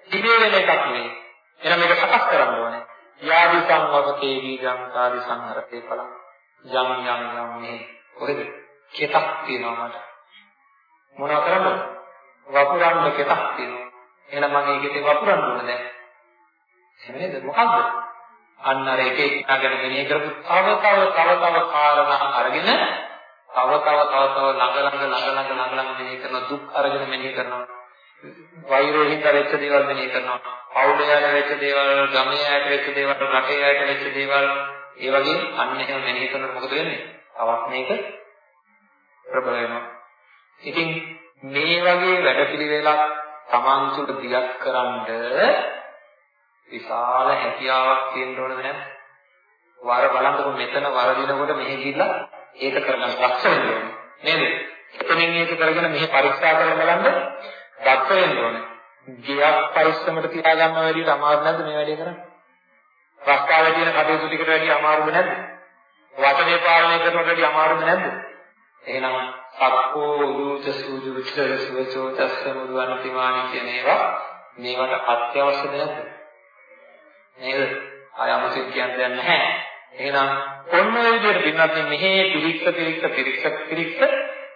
[SPEAKER 1] ඉබේ වෙන එකක් නෙවෙයි. එහෙනම් මේක සකස් කරන්න ඕනේ. යාදි සංවකේ වීජං කාදි සංහරතේ පලං. යම් යම් යම් මේ කොහෙද? කෙතක් තියෙනවා මට. මොනවා කරන්නද? වපුරන්න කෙතක් තියෙනවා. එහෙනම් මම ඒකේ වපුරන්න ඕනේ දැන්. එහෙම නේද? මොකද්ද? අන්න අර එක එකගෙන මෙනෙහි කරපු තව තව තව තව කාරණා අරගෙන තව තව තව තව ළඟ ළඟ ළඟ ළඟ ළඟ ළඟ මෙනෙහි කරන දුක් අරගෙන මෙනෙහි කරනවා වෛරයෙන් හින්දා වෙච්ච දේවල් මෙනෙහි කරනවා පවුලේ යට වෙච්ච දේවල් ගමේ යට වෙච්ච දේවල් රටේ යට වෙච්ච දේවල් ඒ වගේ අන්න එහෙම මෙනෙහි කරනකොට මොකද වෙන්නේ තවත් මේක ප්‍රබල වෙනවා ඉතින් මේ වගේ වැඩපිළිවෙලක් Taman තුළ දියත් කරන්ඩ විශාල හැකියාවක් තියෙන්න ඕනද නැද්ද? වර බලන්නකො මෙතන වරදිනකොට මෙහෙ ගිහිල්ලා ඒක කරගන්න දක්ෂ වෙන්න ඕනේ. නේද? එතනින් ඒක කරගෙන මෙහෙ පරීක්ෂා කරලා බලන්න දක්ෂ වෙන්න ඕනේ. ගියක් පරිස්සමට තියාගන්න වැඩියට අමාරු නැද්ද මේ වැඩේ කරන්නේ? රස්තාවේ තියෙන කටයුතු ටිකට වැඩිය අමාරුද නැද්ද? වචනේ පාලනය කරනකොට වැඩිය අමාරුද නැද්ද? එහෙනම් සක්කෝ උදුත සූදු විචර සුවචෝ තස්සමුදුවන් තිමානි කියන ඒවා මේවට අත්‍යවශ්‍යද නැද්ද? නේද? ආයමසින් කියන්න දෙයක් නැහැ. එහෙනම් ඔන්න ඔය විදිහට පින්නත් මෙහි පිරික්ස පිරික්ස පිරික්ස පිරික්ස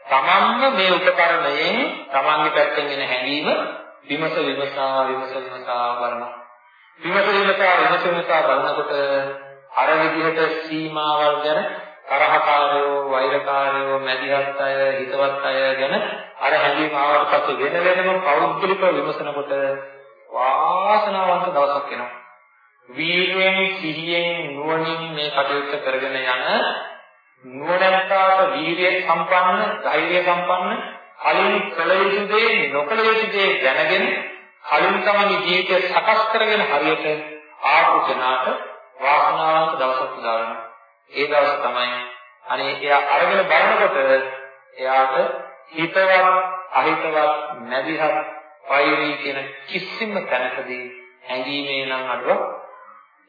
[SPEAKER 1] තමන්ම මේ උපකරණයෙන් තමන්ගේ පැත්තෙන් එන හැඟීම විමස විමසා විමස විමසා බලනවා. විමස විමසා විමස විමසා බලනකොට අර විදිහට සීමාවල් ගැන තරහකාරයෝ වෛරකාරයෝ මැදිහත් අය හිතවත් අය ගැන අර හැඟීම් ආවට පස්සේ වෙන වෙනම පෞද්ගලිකව විමසනකොට වාසනාවන්ත දවසක් එනවා. වීර්යයෙන් සිහියෙන් නුවණින් මේ කටයුත්ත කරගෙන යන නුවණැත්තාට වීර්ය සම්පන්න, ධෛර්ය සම්පන්න, කලින් කළ යුතු දේ නොකළ යුතු දේ දැනගෙන කලින් තමගේ ජීවිතය සකස් කරගෙන හරියට ආපු කෙනාට වාසනාවන්ත දවසක් උදා වෙනවා. ඒ දවස තමයි අනේ එයා අරගෙන බලනකොට එයාට හිතවත් අහිතවත් නැදිහත් වෛරී කියන කිසිම තැනකදී හැඟීමේ නම් අඩුවක්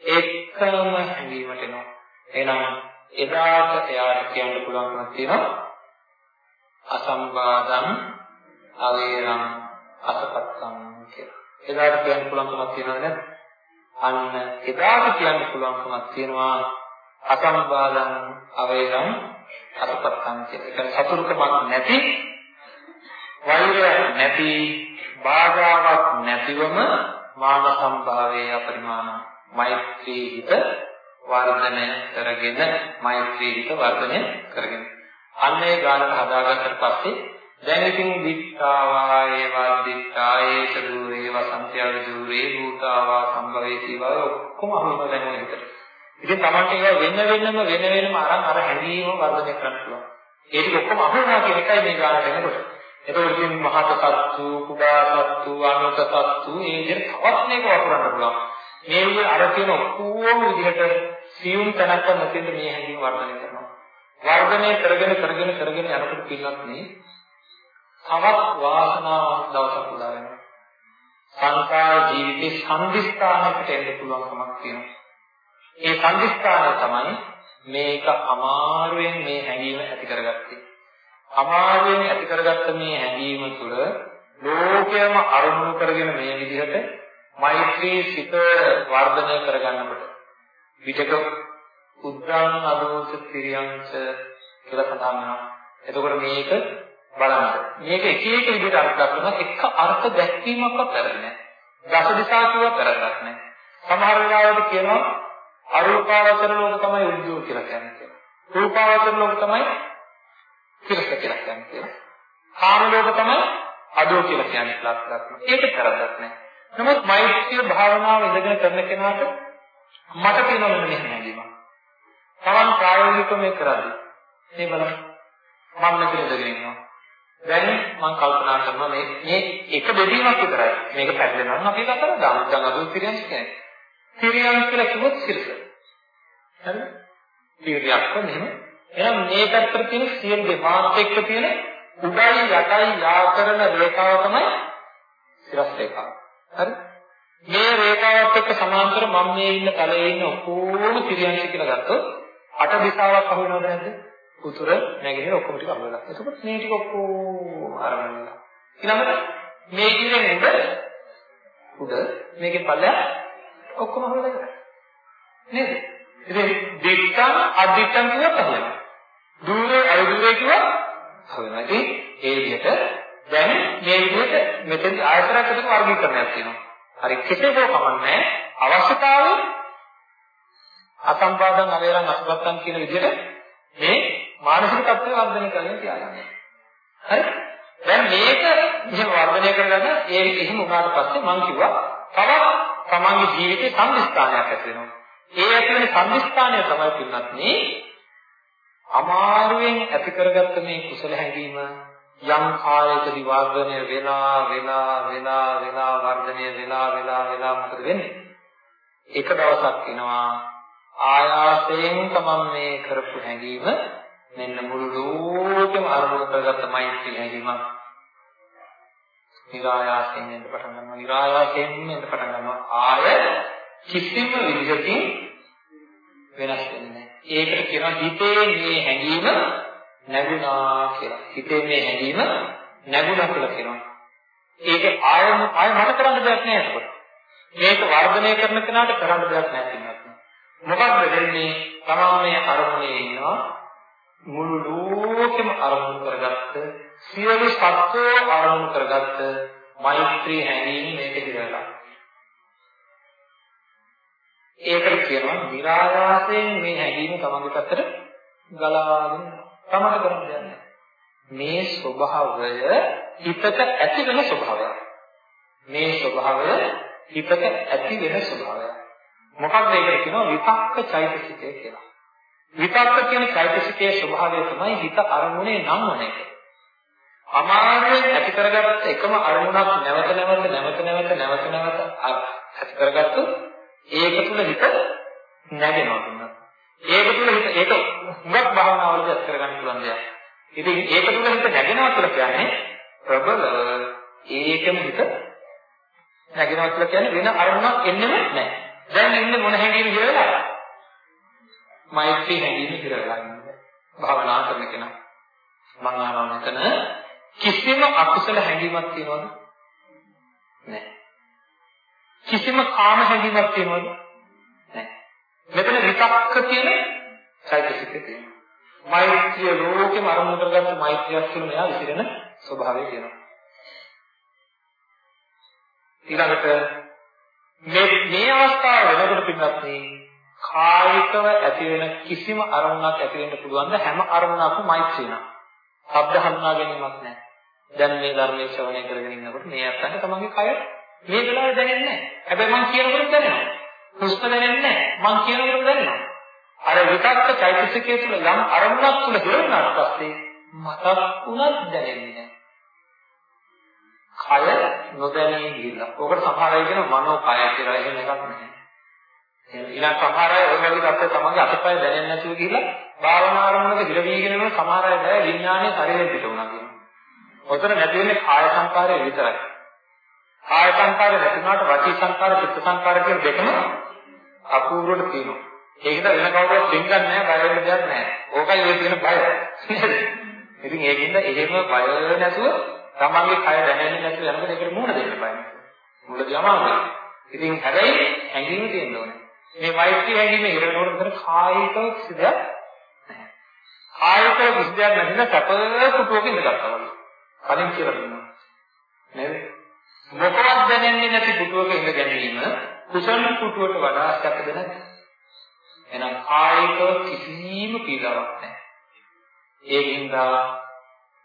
[SPEAKER 1] ඒකම හැඟීමට එනවා. එහෙනම් එදාට එයාට කියන්න පුළුවන්කමක් තියෙනවා අසම්බාධං අවේරං අසපත්තං කියලා. එදාට කියන්න පුළුවන්කමක් තියෙනවද නැද්ද? අන්න එදාට කියන්න පුළුවන්කමක් තියෙනවා අසම්බාධං අවේරං අසපත්තං කියලා. ඒ කියන්නේ සතුරුකමක් නැති වෛරයක් නැති බාධාවක් නැතිවම මාන සම්භාවයේ අපරිමාණ මෛත්‍රී හිත වර්ධනය කරගෙන මෛත්‍රී හිත වර්ධනය කරගෙන අන්න ඒ ගානට හදාගත්තට පස්සේ දැන් ඉතින් දික්ඛාවා ඒවා දික්ඛායේ සදුරේ වසන්තිය දුරේ භූතාවා සම්භවේතිවා ඔක්කොම අහුවෙනවා දැන් ඔය විතර. ඉතින් Tamante ඒවා වෙන වෙනම වෙන වෙනම අරන් අර හැඟීම වර්ධනය කරන්න පුළුවන්. ඒ ටික ඔක්කොම අහුවෙනවා කියන එකයි මේ ගානට එනකොට. එතකොට ඉතින් මහත සත්තු, කුඩා සත්තු, අනුත සත්තු මේ විදිහට තවත් මේක වපුරන්න පුළුවන්. මේ විදිහ අර කියන ඔක්කොම විදිහට සියුම් තැනක් නැතිද මේ හැඟීම වර්ධනය කරනවා. වර්ධනය කරගෙන කරගෙන කරගෙන යනකොට පින්නත් නේ තවත් වාසනාවක් දවසක් උදා වෙනවා. සංකාර ජීවිතේ සම්දිස්ථානයකට එන්න පුළුවන්කමක් තියෙනවා. ඒ සම්දිස්ථානය තමයි මේක අමාරුවෙන් මේ හැඟීම ඇති කරගත්තේ. අමාරුවෙන් ඇති කරගත්ත මේ හැඟීම තුළ ලෝකයම අරමුණු කරගෙන මේ විදිහට මෛත්‍රී සිත වර්ධනය කරගන්නකොට විචක උද්දාන අදෝස තිරියංච කියලා සඳහන් වෙනවා. එතකොට මේක බලන්න. මේක එක එක විදිහට අර්ථ දක්වනවා. එක අර්ථ දැක්වීමක්වත් වැරදි නෑ. දස දිශා කියුවා වැරද්දක් නෑ. සමහර වෙලාවට කියනවා අරූපාවචර ලෝක තමයි උද්දෝ කියලා කියන්නේ. රූපාවචර ලෝක තමයි කිරස කියලා කියන්නේ. කාම ලෝක තමයි අදෝ කියලා කියන්නේ ලක්ෂණක්. ඒක වැරද්දක් නෑ. නමුත් මෛත්‍රී භාවනාව ඉඳගෙන කරන කෙනාට මට තියෙන මෙන්න හැඟීමක්. තමන් ප්‍රායෝගිකව මේ කරන්නේ. මේ බලන්න. මම මෙතන ඉඳගෙන ඉන්නවා. දැන් මම කල්පනා කරනවා මේ මේ එක බෙදීමක් විතරයි. මේක පැටලෙනවා නම් අපි කතා කරා දැන් අද පිරියන්ස් කියන්නේ. පිරියන්ස් කියලා කිව්වොත් සිරස. හරිද? පිරියක්ක මෙහෙම. එහෙනම් මේ පැත්තට තියෙන සියලු දෙපාර්ත් එක්ක තියෙන උඩයි යටයි යා කරන රේඛාව තමයි සිරස් රේඛාව. හරි? මේ රේඛාවත් එක්ක සමාන්තර මම මේ ඉන්න තලයේ ඉන්න ඔක්කොම පිරියන්ස් කියලා ගත්තොත් අට දිශාවක් අහු වෙනවද නැද්ද? උතුර නැගෙනහිර ඔක්කොම ටික අහු වෙනවා. එතකොට මේ ටික ඔක්කොම අරගෙන ඉන්නවා. ඊළඟට මේ ඉන්නේ උඩ උඩ මේකේ පල්ලය ඔක්කොම අහු වෙලා ඉවරයි. නේද? ඉතින් දිත්තං අදිත්තං කියවත් අහු වෙනවා. දුරේ අයදුරේ කියවත් අහු වෙනවා. ඉතින් ඒ විදිහට දැන් මේ විදිහට මෙතෙන් ආයතරයක් එකතු වර්ගීකරණයක් තියෙනවා. හරි කෙසේ හෝ කමන්නේ අවශ්‍යතාවය අසම්පාදන් අවේරන් අසුබත්තන් කියන විදිහට මේ මානසික තත්ත්වය වර්ධනය කරගෙන තියාගන්න. හරි? දැන් මේක මෙහෙම වර්ධනය කරගන්න ඒ එහෙම වුණාට පස්සේ මම කිව්වා තවත් තමන්ගේ ජීවිතේ සම්දිස්ථානයක් ඇති වෙනවා. ඒ ඇති වෙන සම්දිස්ථානය තමයි පින්නත් මේ අමාරුවෙන් ඇති කරගත්ත මේ කුසල හැඟීම යම් කාලයකදී වර්ධනය වෙලා වෙලා වෙලා වෙලා වර්ධනය වෙලා වෙලා වෙලා මොකද වෙන්නේ? එක දවසක් එනවා ආයාසයෙන් තමන් මේ කරපු හැඟීම මෙන්න මුළු ලෝකෙම අරමුණු කරගත්ත මෛත්‍රී හැඟීමක් නිරායාසයෙන් එන්න පටන් ගන්නවා. නිරායාසයෙන් එන්න පටන් ගන්නවා. ආය කිසිම විදිහකින් වෙනස් වෙන්නේ නැහැ. ඒකට කියනවා හිතේ මේ හැඟීම නැගුණා කියලා. හිතේ මේ හැඟීම නැගුණා කියලා කියනවා. ඒක ආය ආය මට කරන්න දෙයක් නෑ ඒකට මේක වර්ධනය කරන කෙනාට කරන්න දෙයක් නෑ මොකක්ද වෙන්නේ? තමාමයේ අරමුණේ ඉන්නවා. මුළු ලෝකෙම අරමුණු කරගත්ත සියලු සත්වෝ අරමුණු කරගත්ත මෛත්‍රී හැඟීම මේක දිරලා. ඒකට කියනවා નિરાයාසයෙන් මේ හැඟීම තමන්ගේ පැත්තට ගලාගෙන තමට කරන්න දෙන්නේ. මේ ස්වභාවය හිතට ඇති වෙන ස්වභාවයක්. මේ ස්වභාවය හිතට ඇති වෙන ස්වභාවයක්. මොකක්ද ඒකට කියනවා විතක්ක චෛතසිකය කියලා. විතක්ක කියන චෛතසිකයේ ස්වභාවය තමයි හිත අරමුණේ නම් වන එක. අමාරුවෙන් ඇති කරගත්ත එකම අරමුණක් නැවත නැවත නැවත නැවත නැවත නැවත ඇති කරගත්තොත් ඒක තුල හිත නැගෙනවා. ඒක තුල හිත ඒක හුඟක් භාවනාවලදී ඇති කරගන්න පුළුවන් දෙයක්. ඉතින් ඒක තුල හිත නැගෙනවා කියලා කියන්නේ ප්‍රබල ඒකම හිත නැගෙනවා කියලා කියන්නේ වෙන අරමුණක් එන්නෙම නැහැ. දැන් ඉන්නේ මොන හැඟීම කියලා? මෛත්‍රී හැඟීම කියලා ඉන්නේ. භාවනා කරන කෙනා. මම ආවා මෙතන කිසිම අකුසල හැඟීමක් තියනවද? නැහැ. කිසිම කාම හැඟීමක් තියනවද? නැහැ. මෙතන විතක්ක කියන චෛතසිකය තියෙනවා. මෛත්‍රිය ලෝකෙම අරමුණු කරගත්ත මෛත්‍රියක් කියන මෙයා විසිරෙන ස්වභාවය තියෙනවා. ඊළඟට මේ මේ අවස්ථාව වෙනකොට පිටත් කායිකව ඇති වෙන කිසිම අරමුණක් ඇති වෙන්න පුළුවන් ද හැම අරමුණක්ම මෛත්‍රිය නා. ශබ්ද හඳුනා ගැනීමක් නැහැ. දැන් මේ ධර්මයේ ශ්‍රවණය කරගෙන ඉන්නකොට මේ අත්තන්ට තමන්ගේ කය මේ වෙලාවේ දැනෙන්නේ නැහැ. හැබැයි මං කියනකොට දැනෙනවා. හුස්ම දැනෙන්නේ නැහැ. මං කියනකොට දැනෙනවා. අර විතක්ක චෛතසිකයේ තුල යම් අරමුණක් තුල හිරුණාට පස්සේ මතක් උනත් දැනෙන්නේ නැහැ. කය නොදැනී ගිහිල්ලා. ඔකට සමහර අය කියන මනෝ කය කියලා එහෙම එකක් නැහැ. ඊළඟ සමහර අය ඔය වගේ තත්ත්වය තමන්ගේ අතපය දැනෙන්නේ නැතුව ගිහිල්ලා භාවනා ආරම්භක දිල වීගෙන යන සමහර අය බෑ විඥානයේ ශරීරෙ පිට වුණා කියනවා. ඔතන නැති වෙන්නේ කාය සංකාරය විතරයි. කාය සංකාරය නැතිනාට වචී සංකාර, චිත්ත සංකාර කියන දෙකම අපූර්වට තියෙනවා. ඒකද වෙන කවුරුත් දෙන්නේ නැහැ, බය වෙන්න දෙයක් නැහැ. ඕකයි ඔය තියෙන බය. ඉතින් ඒකින්ද එහෙම බය නැතුව තමන්ගේ කය දැනෙන්නේ නැතුව යනකොට ඒකට මුහුණ දෙන්න බෑ. මුලදී අමාරුයි. ඉතින් හැබැයි හැඟීම තියෙන්න ඕනේ. මේ මෛත්‍රී හැඟීම ඉරනකොට විතර කායික සිදයක් නැහැ. කායික විශ්දයක් නැතිනම් සැප කුටුවක ඉඳගත්තා වගේ. කලින් කියලා දුන්නා. නේද? මොකවත් දැනෙන්නේ නැති කුටුවක ඉඳ ගැනීම කුසල කුටුවට වඩා සැපද නැද්ද? එහෙනම් කායික කිසිම පීඩාවක් නැහැ. ඒකින්ද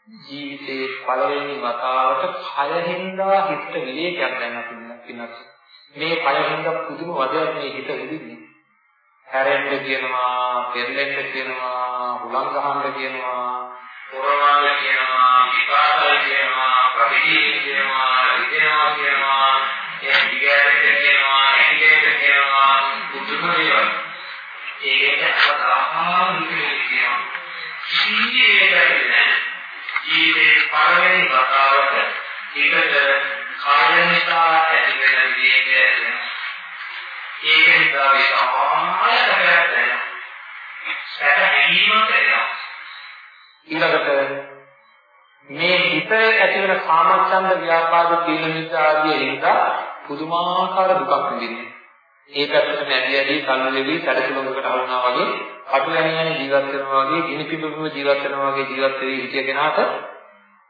[SPEAKER 1] ජීවිතේ පළවෙනි වතාවට කයෙන්දා හිතට විවේකයක් දැනගන්න පින්නත් මේ කයෙන්දා පුදුම වදයක් මේ හිත විදින්නේ හැරෙන්න කියනවා පෙරලෙන්න කියනවා හුලං ගහන්න කියනවා පුරවන්න කියනවා විපාකල් කියනවා ප්‍රතිදීන කියනවා විදේනවා කියනවා ඒ දිගට කියනවා ඇහිලෙන්න කියනවා පුදුම දේවල්. ඒකට අවදාහා විදිහට කියනවා. සීයේ දෙන්නේ ජීවිතේ පළවෙනි වතාවට ඒකට කාය නිසා ඇති වෙන විවේකය ඒක නිසා විසමාය සැපයක් දැනෙනවා. සැප හැඟීමක් එනවා. ඊළඟට මේ හිත ඇති වෙන කාමච්ඡන්ද ව්‍යාපාද තීන මිද්ද ආදී හින්දා පුදුමාකාර දුකක් විඳින්නේ. ඒ පැත්තට නැති ඇදී කල්ු දෙවි සැඩසුලඟකට හවුනා වගේ අතු යන ජීවත් වෙනවා වගේ ගිනි පිඹුම ජීවත් වෙනවා වගේ ජීවත් වෙවි හිටිය කෙනාට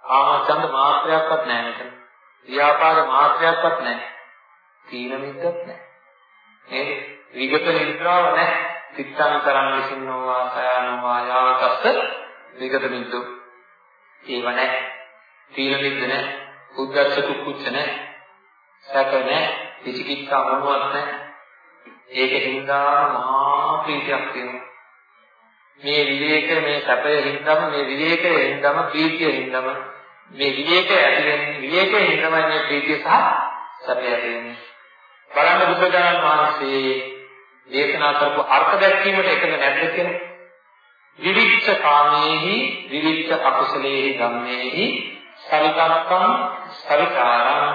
[SPEAKER 1] ආමච්ඡන්ද මාත්‍රයක්වත් නැහැ මෙතන. ව්‍යාපාර මාත්‍රයක්වත් නැහැ. තීන මිද්දත් නැහැ. නේද? විගත නිද්‍රාව නැහැ. සිත්තං කරන් විසින්නෝවා සයනෝවා යාවතස්ස විගත මිද්දෝ. ඒව නැහැ. තීන මිද්ද නැහැ. උද්දච්ච කුක්කුච්ච නැහැ. සැක නැහැ. විචිකිච්ඡා මොනවත් නැහැ. ඒකෙන් දාන මහා ප්‍රීතියක් තියෙනවා. මේ විවේක මේ සැපය හින්දාම මේ විවේකයේ හින්දාම ප්‍රීතිය හින්දාම මේ විවේකය ඇති වෙන්නේ විවේකයේ හින්දාම මේ ප්‍රීතිය සහ සැපය ඇති වෙන්නේ. බලන්න බුදුරජාණන් වහන්සේ දේශනා කරපු අර්ථ දැක්වීමට එකඟ නැද්ද කියලා? විවිච්ඡ කාමේහි විවිච්ඡ අකුසලේහි ධම්මේහි සවිතක්කම් සවිකාරං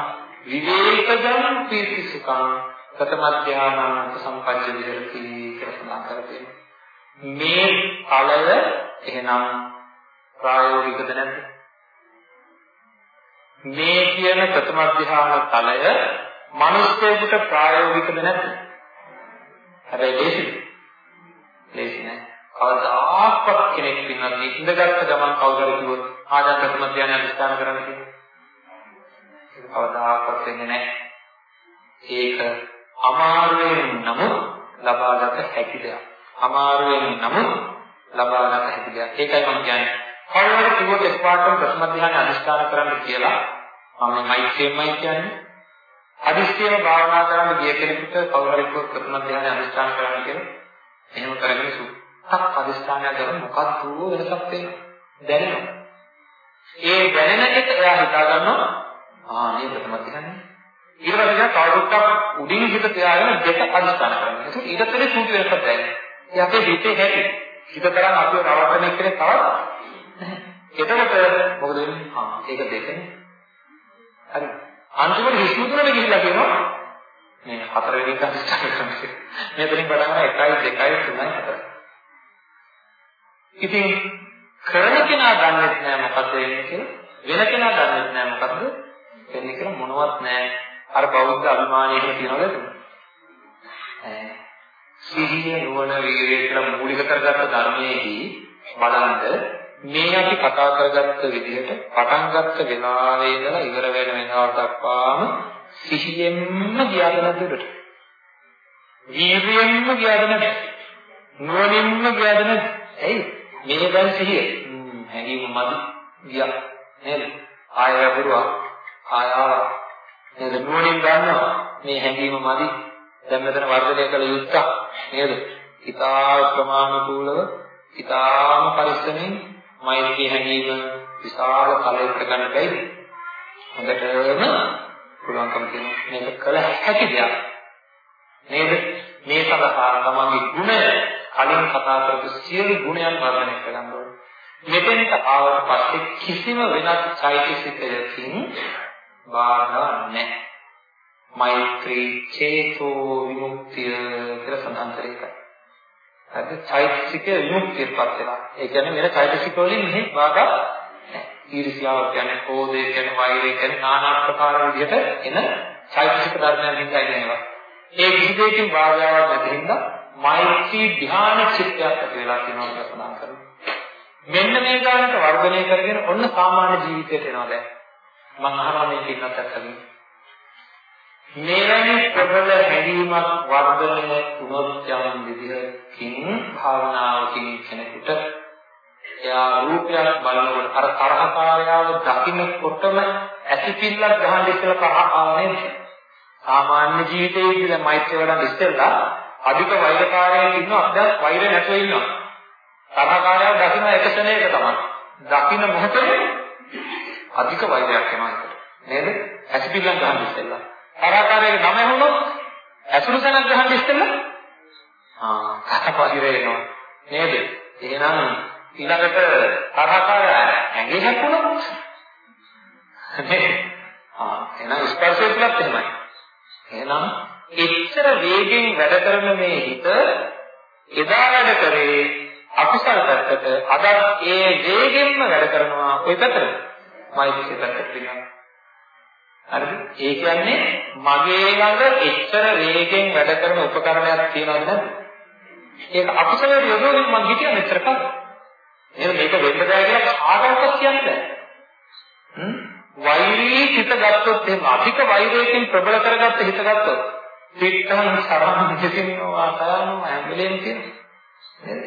[SPEAKER 1] විවේකජං ප්‍රීති සුඛං ප්‍රථම ධානාන්ත සම්පජ්ජ විහෙරති කියලා සඳහන් කරපේ. මේ ඵලය එහෙනම් ප්‍රායෝගිකද නැද්ද? මේ කියන ප්‍රථම ධාන ඵලය මිනිස්සුන්ට ප්‍රායෝගිකද නැද්ද? හැබැයි ලේසිද? ලේසි නෑ. කවදාකවත් කෙනෙක් පින්නත් ඉඳගත්ත ගමන් කවුරුහරි කිව්වොත් ආදා ප්‍රථම ධානය අනිස්ථාන කරන්න කියලා. ඒක කවදාකවත් වෙන්නේ නෑ. ඒක අමාරුවෙන් නමුත් ලබාගත හැකි දෙයක්. අමාරුවෙන් නමුත් ලබාගත හැකි දෙයක්. ඒකයි මම කියන්නේ. කවුරුහරි කිව්වොත් එක්පාරටම ප්‍රථම ධ්‍යාන අනිස්ථාන කරන්න කියලා මම මයික්ෙමයි කියන්නේ. අදිස්ත්‍යම භාවනා කරන්න ගිය කෙනෙකුට කවුරුහරි කිව්වොත් ප්‍රථම ධ්‍යාන අනිස්ථාන කරන්න කියලා එහෙම කරගෙන සුත්තක් අදිස්ථානය කරන මොකක්ද වෙනසක් තියෙනවා. දැනෙනවා. ඒ දැනෙන එක එයා හිතා ගන්නවා ආ මේ ප්‍රථම ධ්‍යානයි ඊට පස්සේ තවදුරටත් උඩින් හිත තියාගෙන දෙක අදිස්ථාන කරනවා. ඒක ඊට පස්සේ සූටි වෙනසක් දැනෙනවා. ඒ අපේ හිතේ හැටි. හිත තරම් අපිව රවට්ටන එක්කනේ තවත් එතකොට මොකද වෙන්නේ? ආ ඒක දෙකනේ. හරි. අන්තිමට හිස්මුතුනට ගිහිල්ලා කියනවා මේ හතරවෙනි එක අදිස්ථාන කරනවා. මෙතනින් පටන් ගන්න 1 2 3 4. ඉතින් කරන කෙනා දන්නේ නැහැ මොකද වෙන්නේ කියලා. වෙන කෙනා දන්නේ නැහැ මොකද්ද වෙන්නේ කියලා මොනවත් නැහැ. අර බෞද්ධ අභිමානයේම තියනවද? සිහිය නුවණ වීර්යය කියලා මූලික කරගත්ත ධර්මයේදී බලන්න මේ අපි කතා කරගත්ත විදිහට පටන් ගත්ත වෙලාවේ ඉඳලා ඉවර වෙන වෙනාවට දක්වාම සිහියෙන්ම ගියාද නැද්ද උඩට? වීර්යයෙන්ම ගියාද නැද්ද? නුවණින්ම ගියාද නැද්ද? ඇයි? මේ දැන් සිහිය. හැඟීම මදි ගියා නේද? ආය වැපරුවා ආය ආවා නේද නුවණින් ගන්නවා මේ හැඟීම මදි දැන් මෙතන වර්ධනය කළ යුත්තක් නේද ඉතා ප්‍රමාණිකූලව ඉතාම පරිස්සමින් මෛත්‍රී හැඟීම විශාල කලයකට ගන්න බැයි හොඳටම පුළුවන්කම තියෙනවා මේක කළ හැකි දෙයක් නේද මේ සඳහා තමන්ගේ ගුණය කලින් කතා කරපු සියලු ගුණයන් වර්ධනය කරගන්න ඕනේ. මෙතෙන්ට ආවට පස්සේ කිසිම වෙනත් චෛතසිකයකින් බාධා නැහැ. මෛත්‍රී චේතෝ විමුක්තිය කියලා සඳහන් කරේ. හරි චෛතසික විමුක්තියපත් වෙනවා. ඒ කියන්නේ මෙන්න චෛතසික වලින් මෙහි බාධා නැහැ. ඊර්ෂ්‍යාව කියන්නේ කෝධය කියන්නේ වෛරය කියන්නේ নানা ආකාර විදිහට එන චෛතසික ධර්මයන් හින්දා එනවා. ඒ කිසි දෙයකින් බාධාවක් නැති හින්දා මෛත්‍රී ධ්‍යාන චිත්තයක් ඇති වෙලා තියෙනවා කියලා සඳහන් කරනවා. මෙන්න මේ ගානට වර්ධනය කරගෙන ඔන්න සාමාන්‍ය ජීවිතයට එනවා දැන්. මම අහනවා මේක ඉන්නත් ඇත්තද? මෙවැනි ප්‍රබල හැඟීමක් වර්ධනය වුණොත් යම් විදිහකින් භාවනාවකින් කෙනෙකුට එයා රූපයක් බලනකොට අර තරහකාරයාව දකින්නකොටම ඇසිපිල්ලක් ගහන්න ඉස්සෙල්ලා තරහ ආවනේ සාමාන්‍ය ජීවිතයේදී දැන් මෛත්‍රිය වඩා ඉස්සෙල්ලා අධික වෛරකාරයෙක් ඉන්නවා. දැන් වෛර නැතුව ඉන්නවා. තරහකාරයාව දකින්න එක ක්ෂණයක තමයි. දකින්න මොහොතේ අධික වෛරයක් එනවා. නේද? ඇසිපිල්ලක් ගහන්න ඉස්සෙල්ලා. තරහකාරයේ නම ඇහුනොත් ඇසුරු සනක් ගහන්න ඉස්සෙල්ලා? ආ කතාපිර එනවා නේද? එහෙනම් ඊළඟට තරහකාරය ඇඟේ හැප්පුණොත් නේද? ආ එහෙනම් ස්පර්ශය තුලත් එහෙමයි. එහෙනම් එච්චර වේගෙන් වැඩ කරන මේ හිත එදා වැඩ කරේ අකුසල පැත්තට අද ඒ වේගෙන්ම වැඩ කරනවා කොයි පැත්තටද මෛත්‍රී පැත්තට. වෙනවා හරිද? ඒ කියන්නේ මගේ ළඟ එච්චර වේගෙන් වැඩ කරන උපකරණයක් තියනවද නැද්ද? ඒක අකුසලයේ යොදවමින් මම හිතියා මෙච්චර කල්. එහෙනම් මේක වෙන්න බෑ කියලා කාටවත් කියන්නේ හ්ම්? වෛරී හිත ගත්තොත් එහෙම අධික වෛරයෙන් ප්‍රබල කරගත්ත හිත ගත්තොත් පිටතන් සරණ දෙසිනෝ ආසයන්ම හැමලෙම තියෙනවා.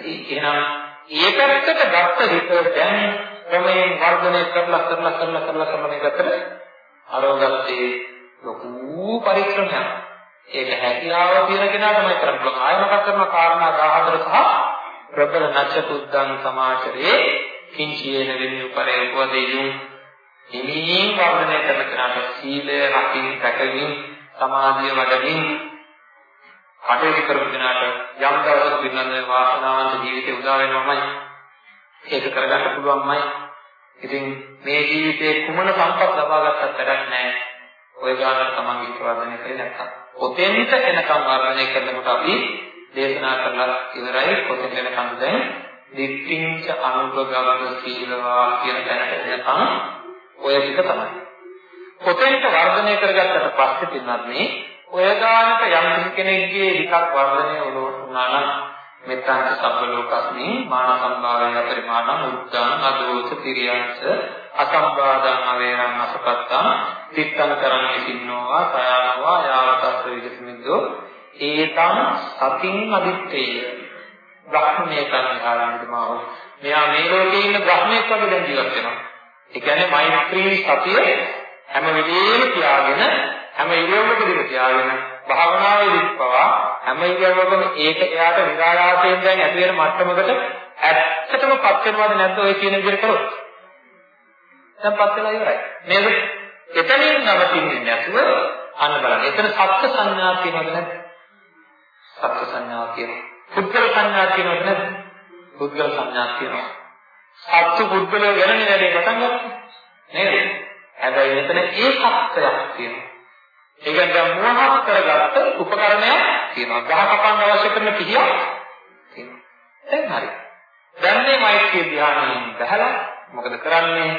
[SPEAKER 1] එහෙනම් ඒ පැත්තට ගත්ත හිත දැන් ක්‍රමයෙන් වර්ධනය කරලා කරලා කරලා කරලා කරලා මේ ගත්තට අරවගත්තේ ලොකු පරිශ්‍රමයක්. ඒක හැකියාව තියෙන කෙනා තමයි කරන්න පුළුවන්. ආයමක කරන කාරණා 14 සහ ප්‍රබල නච්චතුද්දං සමාචරේ කිංචේන විඤ්ඤුපරේ උපදේයු හිමින් වර්ධනය කරන කෙනාට සීලය රකින් රැකමින් සමාධිය වඩමින් කටයුතු කරපු කෙනාට යම් දවසක පින්නන්නේ වාසනාවන්ත ජීවිතේ උදා වෙනවමයි ඒක කරගන්න පුළුවන්මයි ඉතින් මේ ජීවිතේ කුමන සම්පත් ලබා ගත්තත් වැඩක් නැහැ. ඔය ගානට තමන්ගේ ප්‍රවර්ධනය කරේ නැත්තම්. ඔතෙන්ට එනකම් වර්ධනය කරනකොට අපි දේශනා කරලා ඉවරයි. ඔතෙන් එනකම් දැන් දිට්ඨිංච අනුපගත සීලවා කියන තැනට එනකම් ඔය ටික තමයි. ඔතෙන්ට වර්ධනය කරගත්තට පස්සේ පින්නත් මේ ඔය ගානට යම් කෙනෙක්ගේ හිතක් වර්ධනය වුණා නම් මෙත්තන්ත සබ්බ ලෝකස්මි මාන සම්භාවය පරිමාණ උද්දාන අදෝච තිරියංස අසම්බාධං අවේරං අසපත්තං තිත්තං කරන්නේ සින්නෝවා සයානවා යාවතස්ස විදසිනිද්දෝ ඒතං සතින් අදිත්තේය බ්‍රහ්මණේකං ආරම්භමාව මෙයා මේ ලෝකේ ඉන්න බ්‍රහ්මණෙක් වගේ දැන් ජීවත් වෙනවා. ඒ කියන්නේ මෛත්‍රී සතිය හැම වෙලේම තියාගෙන හැම ඉරියව්වකදීම තියාගෙන භාවනාවේදීත් පවා හැම ඉරියව්වකම ඒක එයාට විරායාසයෙන් දැන් ඇති වෙන මට්ටමකට ඇත්තටම පත් වෙනවද නැද්ද ඔය කියන විදිහට කරොත් දැන් පත් වෙලා ඉවරයි. නේද එතනින් නවතින්නේ නැතුව අන්න බලන්න. එතන සත්‍ය සංඥා කියනවද නැද්ද? සත්‍ය සංඥා කියනවා. පුද්ගල සංඥා කියනවද නැද්ද? පුද්ගල සංඥා කියනවා. සත්‍ය පුද්ගලය ගැනනේ වැඩේ පටන් ගත්තේ. නේද? හැබැයි එතන ඒ සත්‍යයක් තියෙනවා. ඒක දැන් මොහොත් කරගත්ත උපකරණයක් තියෙනවා. ගහ කපන්න අවශ්‍ය කරන පිහියක් තියෙනවා. දැන් හරි. දැන් මේ මෛත්‍රී ධ්‍යානයෙන් බහලා මොකද කරන්නේ?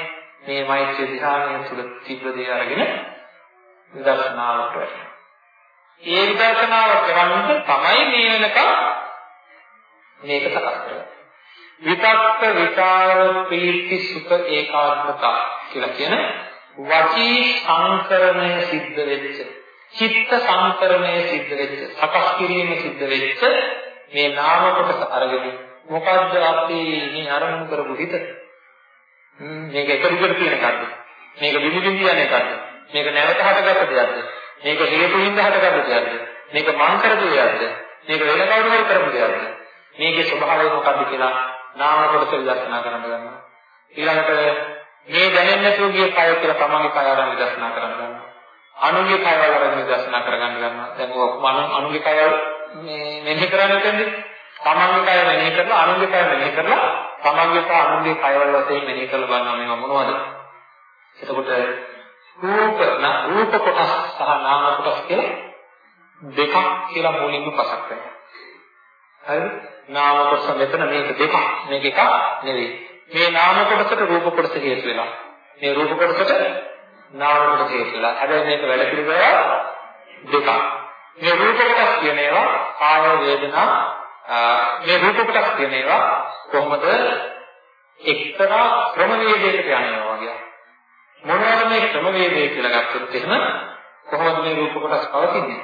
[SPEAKER 1] මේ මෛත්‍රී ධ්‍යානය තුළ තිබ්බ දේ අරගෙන විදර්ශනාවට වැටෙනවා. ඒ විදර්ශනාව කරන්නේ තමයි මේ වෙනකම් මේක සකස් කරගන්නේ. විතක්ක විචාර ප්‍රීති සුඛ ඒකාග්‍රතාව කියලා කියන වචී සංකරණය සිද්ධ වෙච්ච චිත්ත සංකරණය සිද්ධ වෙච්ච සකස් කිරීම සිද්ධ වෙච්ච මේ නාම කොටස අරගෙන මොකද්ද අපි මේ අරමුණු කරපු හිත? මේක එක දිගට තියෙන එකක්ද? මේක විවිධින් යන එකක්ද? මේක නැවත හටගත්ත දෙයක්ද? මේක හේතුින්ද හටගත්ත දෙයක්ද? මේක මං කරපු දෙයක්ද? මේක වෙන කවුරු හරි කරපු දෙයක්ද? මේකේ ස්වභාවය මොකක්ද කියලා නාම කොටස විදර්ශනා කරන්න ගන්නවා. ඊළඟට මේ දැනෙන්නේ නැතුව ගිය කය කියලා තමන්ගේ කය අරන් විදර්ශනා කරන්න ගන්නවා. අනුන්ගේ කය වල අරන් විදර්ශනා කරගන්න ගන්නවා. දැන් ඔක්කොම අනුන්ගේ කය මේ මෙනෙහි කරන්නේ කියන්නේ තමන්ගේ කය මෙනෙහි කරලා අනුන්ගේ කය මෙනෙහි කරලා තමන්ගේ සහ අනුන්ගේ කයවල වශයෙන් මෙනෙහි කරලා බලනවා මේවා මොනවද? එතකොට රූප රූප කොටස් සහ නාම කොටස් කියලා දෙකක් කියලා මුලින්ම පසක් වෙනවා. හරිද? නාම කොටස මෙතන මේක දෙකක් මේක එකක් නෙවෙයි. මේ නාම කොටසට රූප කොටස හේතු වෙනවා. මේ රූප කොටසට නාම කොටස හේතු වෙනවා. හැබැයි මේක වැඩ පිළිවෙල දෙකක්. මේ රූප කොටස් කියන ඒවා කාය වේදනා මේ රූප කොටස් කියන ඒවා කොහොමද එක්තරා ක්‍රමවේදයකට යනවා වගේ. මොනවද මේ ක්‍රමවේදය කියලා ගත්තොත් එහෙම කොහොමද මේ රූප කොටස් පවතින්නේ?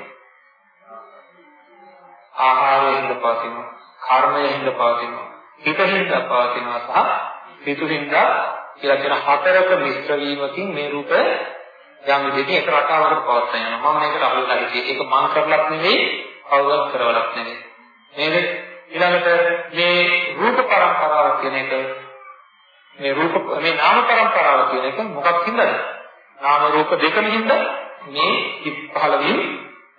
[SPEAKER 1] ආහාරයෙන් පවතිනවා, කර්මයෙන් පවතිනවා, හිතින් පවතිනවා සහ පිටුහින්ද කියලා කියන හතරක මිශ්‍ර වීමකින් මේ රූපය යම් විදිහකින් එක රටාවකට පවත්වා යනවා. මම මේකට අහුවලා හිටියේ. ඒක මං කරලත් නෙවෙයි, කවුරුත් කරවලත් නෙවෙයි. නේද? ඊළඟට මේ රූප පරම්පරාව කියන එක මේ රූප මේ නාම පරම්පරාව කියන එක මොකක් හින්දාද? නාම රූප දෙකම හින්දා මේ හිත් පහළ වීම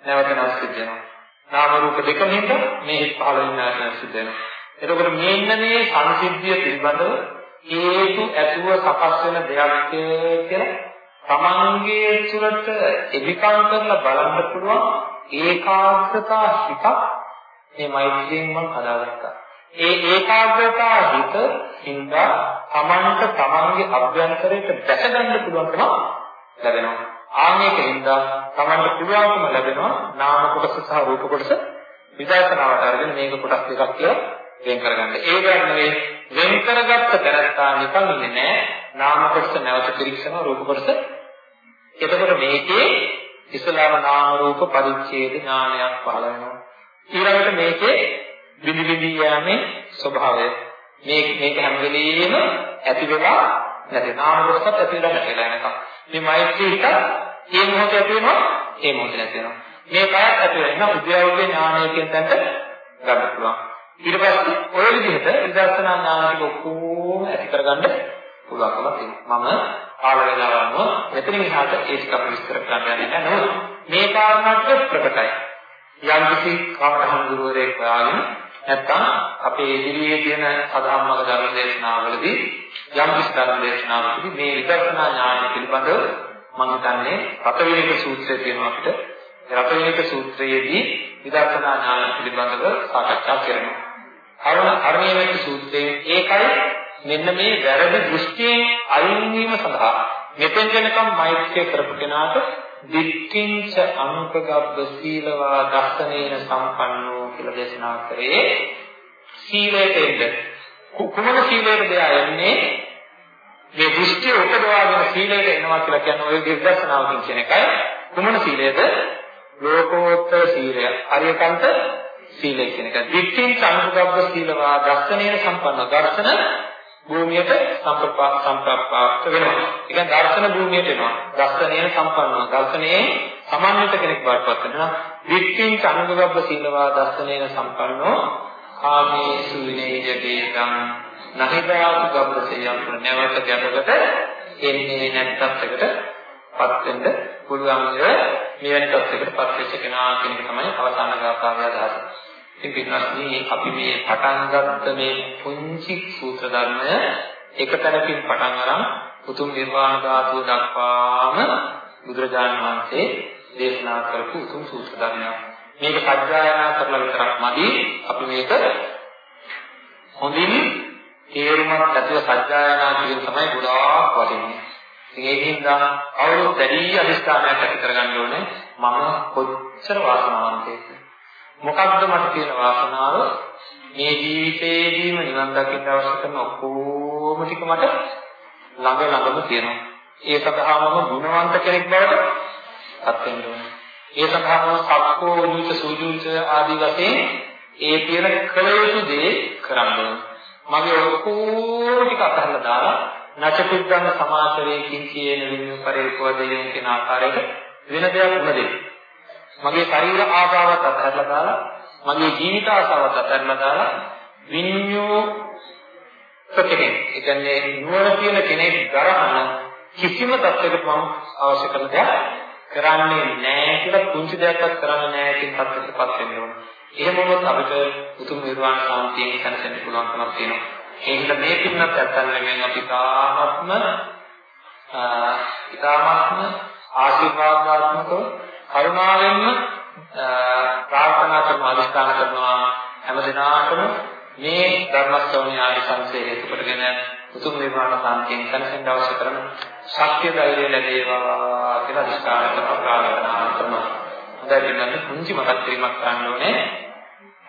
[SPEAKER 1] නැවත නැවත සිද්ධ වෙනවා. නාම රූප දෙකම හින්දා මේ හිත් පහළ වීම නැවත නැවත සිද්ධ වෙනවා. එතකොට මේන්න මේ සංසිද්ධිය පිළිබඳව හේතු ඇතුව සකස් වෙන දෙයක් කියලා තමන්ගේ තුළට එවිකම් කරලා බලන්න පුළුවන් ඒකාග්‍රතා හිතක් මේ මෛත්‍රියෙන් මම හදාගත්තා. ඒ ඒකාග්‍රතා හිත හින්දා තමන්ට තමන්ගේ අභ්‍යන්තරයට දැක ගන්න පුළුවන්කම ලැබෙනවා. ආන්නේක හින්දා තමන්ට පුළුවන්කම ලැබෙනවා නාම කොටස සහ රූප කොටස විදර්ශනාවට අරගෙන මේක කොටස් දෙකක් කියලා වෙන් කරගන්න. ඒ කියන්නේ වෙන් කරගත්ත තැනත්තා නිකන් ඉන්නේ නෑ. නාම කොටස නැවත පිරික්සන රූප කොටස. එතකොට මේකේ ඉස්ලාම නාම රූප පරිච්ඡේද ඥානයක් පහළ වෙනවා. ඊළඟට මේකේ විදි විදි යෑමේ ස්වභාවය මේ මේක හැම වෙලෙම ඇති වෙලා නැති නාම කොටසත් ඇති වෙලා නැති වෙලා යනකම් මේ මෛත්‍රී හිත ඒ මොහොතේ ඇති වෙනවා ඒ මොහොතේ නැති වෙනවා මේ කායත් ඇති වෙනවා උද්‍යවගේ ඥානය කියන තැනට ගන්න පුළුවන් ඊට පස්සේ ඔය විදිහට විදර්ශනා ඥාන ටික ඔක්කොම ඇති කරගන්න පුළුවන්කම තියෙනවා. මම කාල වේලාව අනුව මෙතනින් එහාට ඒ ටික අපි විස්තර කරන්න යන්නේ නැහැ. මේ කාරණාට ප්‍රකටයි. යම් කිසි කාමරහන් ගුරුවරයෙක් හොයාගෙන නැත්නම් අපේ ඉදිරියේ තියෙන සදාම්මක ධර්ම දේශනාවලදී යම් කිසි ධර්ම දේශනාවකදී මේ විදර්ශනා ඥානය පිළිබඳව මම හිතන්නේ රතවිනික සූත්‍රය තියෙනවා අපිට. රතවිනික සූත්‍රයේදී විදර්ශනා ඥාන පිළිබඳව සාකච්ඡා කරනවා. අරණ අරණියක සූත්‍රයේ ඒකයි මෙන්න මේ වැරදි දෘෂ්ටියෙන් අයින් වීම සඳහා මෙතෙන් වෙනකම් මෛත්‍රිය කරපු කෙනාට දික්කින්ච අනුපගබ්බ සීලවා දස්සනේන සම්පන්නෝ කියලා දේශනා කරේ. සීලයට එන්න. කුමන සීලයටද යන්නේ? මේ දෘෂ්ටි උපදවාගෙන සීලයට එනවා කියලා කියන්නේ ඔය විදර්ශනාවකින් කියන එකයි. කුමන සීලයද? ලෝකෝත්තර සීලය අරියකන්ත සීලය කියන එක දික්කින්ච අනුපගබ්බ සීලවා දස්සනේන සම්පන්නෝ දර්ශන භූමියට සම්ප්‍රාප්ත වෙනවා. ඒ කියන්නේ දර්ශන භූමියට එනවා. දර්ශනයෙන් සම්පන්නව. දර්ශනයෙන් සමන්විත කෙනෙක් බවටපත් වෙනවා. වික්ඛින් කනුගබ්බ සීලවා දර්ශනයෙන් සම්පන්නෝ කාමේසු විනේයකේතං නහිදාතු ගබ්බසයම් නැවත ගැඹකට එන්නේ නැත්තත්කට පත් වෙන්න පුළුවන් මෙවැනි තත්යකට පත් වෙච්ච කෙනා කියන එක තමයි අවසාන ගාථාවේ අදහස. ඉතින් පිටුනස්නි අපි මේ පටන් ගත්ත මේ පුංචි සූත්‍ර ධර්මය එක තැනකින් පටන් අරන් උතුම් නිර්වාණ ධාතුව දක්වාම බුදුරජාණන් වහන්සේ දේශනා කරපු උතුම් සූත්‍ර ධර්මයක්. මේක සත්‍යයනා කරලා විතරක් මදි. අපි මේක හොඳින් තේරුමක් ඇතුව සත්‍යයනා කියන තමයි ගොඩාක් වටින්නේ. ඉතින් ඒකින්ද අවුරුදු දැඩි අධිෂ්ඨානයක් ඇති කරගන්න ඕනේ මම කොච්චර වාසනාවන්තයෙක්ද මොකක්ද මට තියෙන වාසනාව මේ ජීවිතේදීම නිවන් දකින්න අවශ්‍ය කරන ඔක්කොම ටික මට ළඟ ළඟම තියෙනවා. ඒ සඳහා මම ගුණවන්ත කෙනෙක් බවට පත් වෙන්න ඕනේ. ඒ සඳහා මම සක්කෝ නීත සූජුච ආදී වශයෙන් ඒ තියෙන කල යුතු දේ කරන්න ඕනේ. මගේ ඔක්කොම ටික අතහැරලා දාලා නචකුද්දංග සමාචරයේ කිංචේන විඤ්ඤු පරිපෝදයෙන් කියන ආකාරයට වෙන දෙයක් උනදේ. මගේ ශරීර ආසාවත් අත්හැරලා දාලා මගේ ජීවිත ආසාවත් අත්හැරලා දාලා විඤ්ඤෝ ප්‍රතිකේ ඒ කියන්නේ නුවණ තියෙන කෙනෙක් ගරහන කිසිම තත්යකට මම අවශ්‍ය කරන දෙයක් කරන්නේ නැහැ කියලා පුංචි දෙයක්වත් කරන්නේ නැහැ කියන තත්ත්වයකටපත් වෙන්න ඕන. එහෙම වුණොත් අපිට උතුම් නිර්වාණ සාන්තියෙන් සැනසෙන්න පුළුවන්කමක් තියෙනවා. ඒ හින්දා මේ පින්නත් ඇත්තන් වෙනුවෙන් අපි තාමත්ම ඊ타ත්ම ආශිර්වාදාත්මකව කරුණාවෙන්ම ප්‍රාර්ථනා කරන අධිෂ්ඨාන කරනවා හැම දිනාටම මේ ධර්ම ශ්‍රවණය ආනිසංසය හේතු කොටගෙන උතුම් නිර්වාණ සාන්තියෙන් සැනසෙන්න අවශ්‍ය කරන ශක්තිය ධෛර්යය ලැබේවා කියලා අධිෂ්ඨාන කරන ප්‍රාර්ථනා කරනවා. හොඳයි වෙනන්නේ කුංචි මතක් කිරීමක් කරන්න ඕනේ.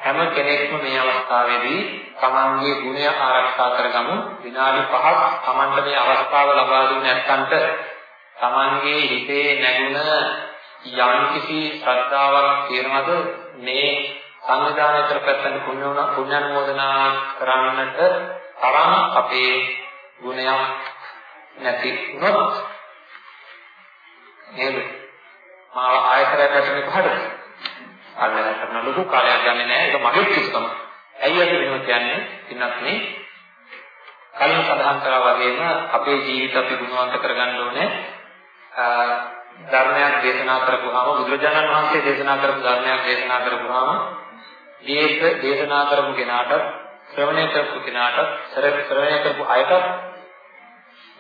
[SPEAKER 1] හැම කෙනෙක්ම මේ අවස්ථාවේදී තමන්ගේ ගුණය ආරක්ෂා කරගමු. විනාඩි 5ක් තමන්ට මේ අවස්ථාව ලබා දුන්නේ නැත්නම්ට තමන්ගේ හිතේ නැගුණ යම්කිසි ශ්‍රද්ධාවක් තියෙනවද මේ සංවිධානය කරපැත්තෙන් පුණ්‍ය පුණ්‍යනුමෝදනා කරන්නට තරම් අපේ ගුණයක් නැති වුණොත් නේද මාව ආයතරයට ඇතුළේ පහඩද අල්ලලා කරන ලොකු කාලයක් ගන්නේ නැහැ. ඒක මගේ කිසිකම ඇයි අපි මෙහෙම කියන්නේ? ඉන්නත් නේ කලින් සඳහන් කරා වගේම අපේ ජීවිත අපි ගුණවන්ත කරගන්න ඕනේ. ධර්මයක් දේශනා කරපුවාම බුදුරජාණන් වහන්සේ දේශනා කරපු ධර්මයක් දේශනා කරපුවාම මේක දේශනා කරපු කෙනාට ශ්‍රවණය කරපු කෙනාට ශ්‍රවණය කරපු අයට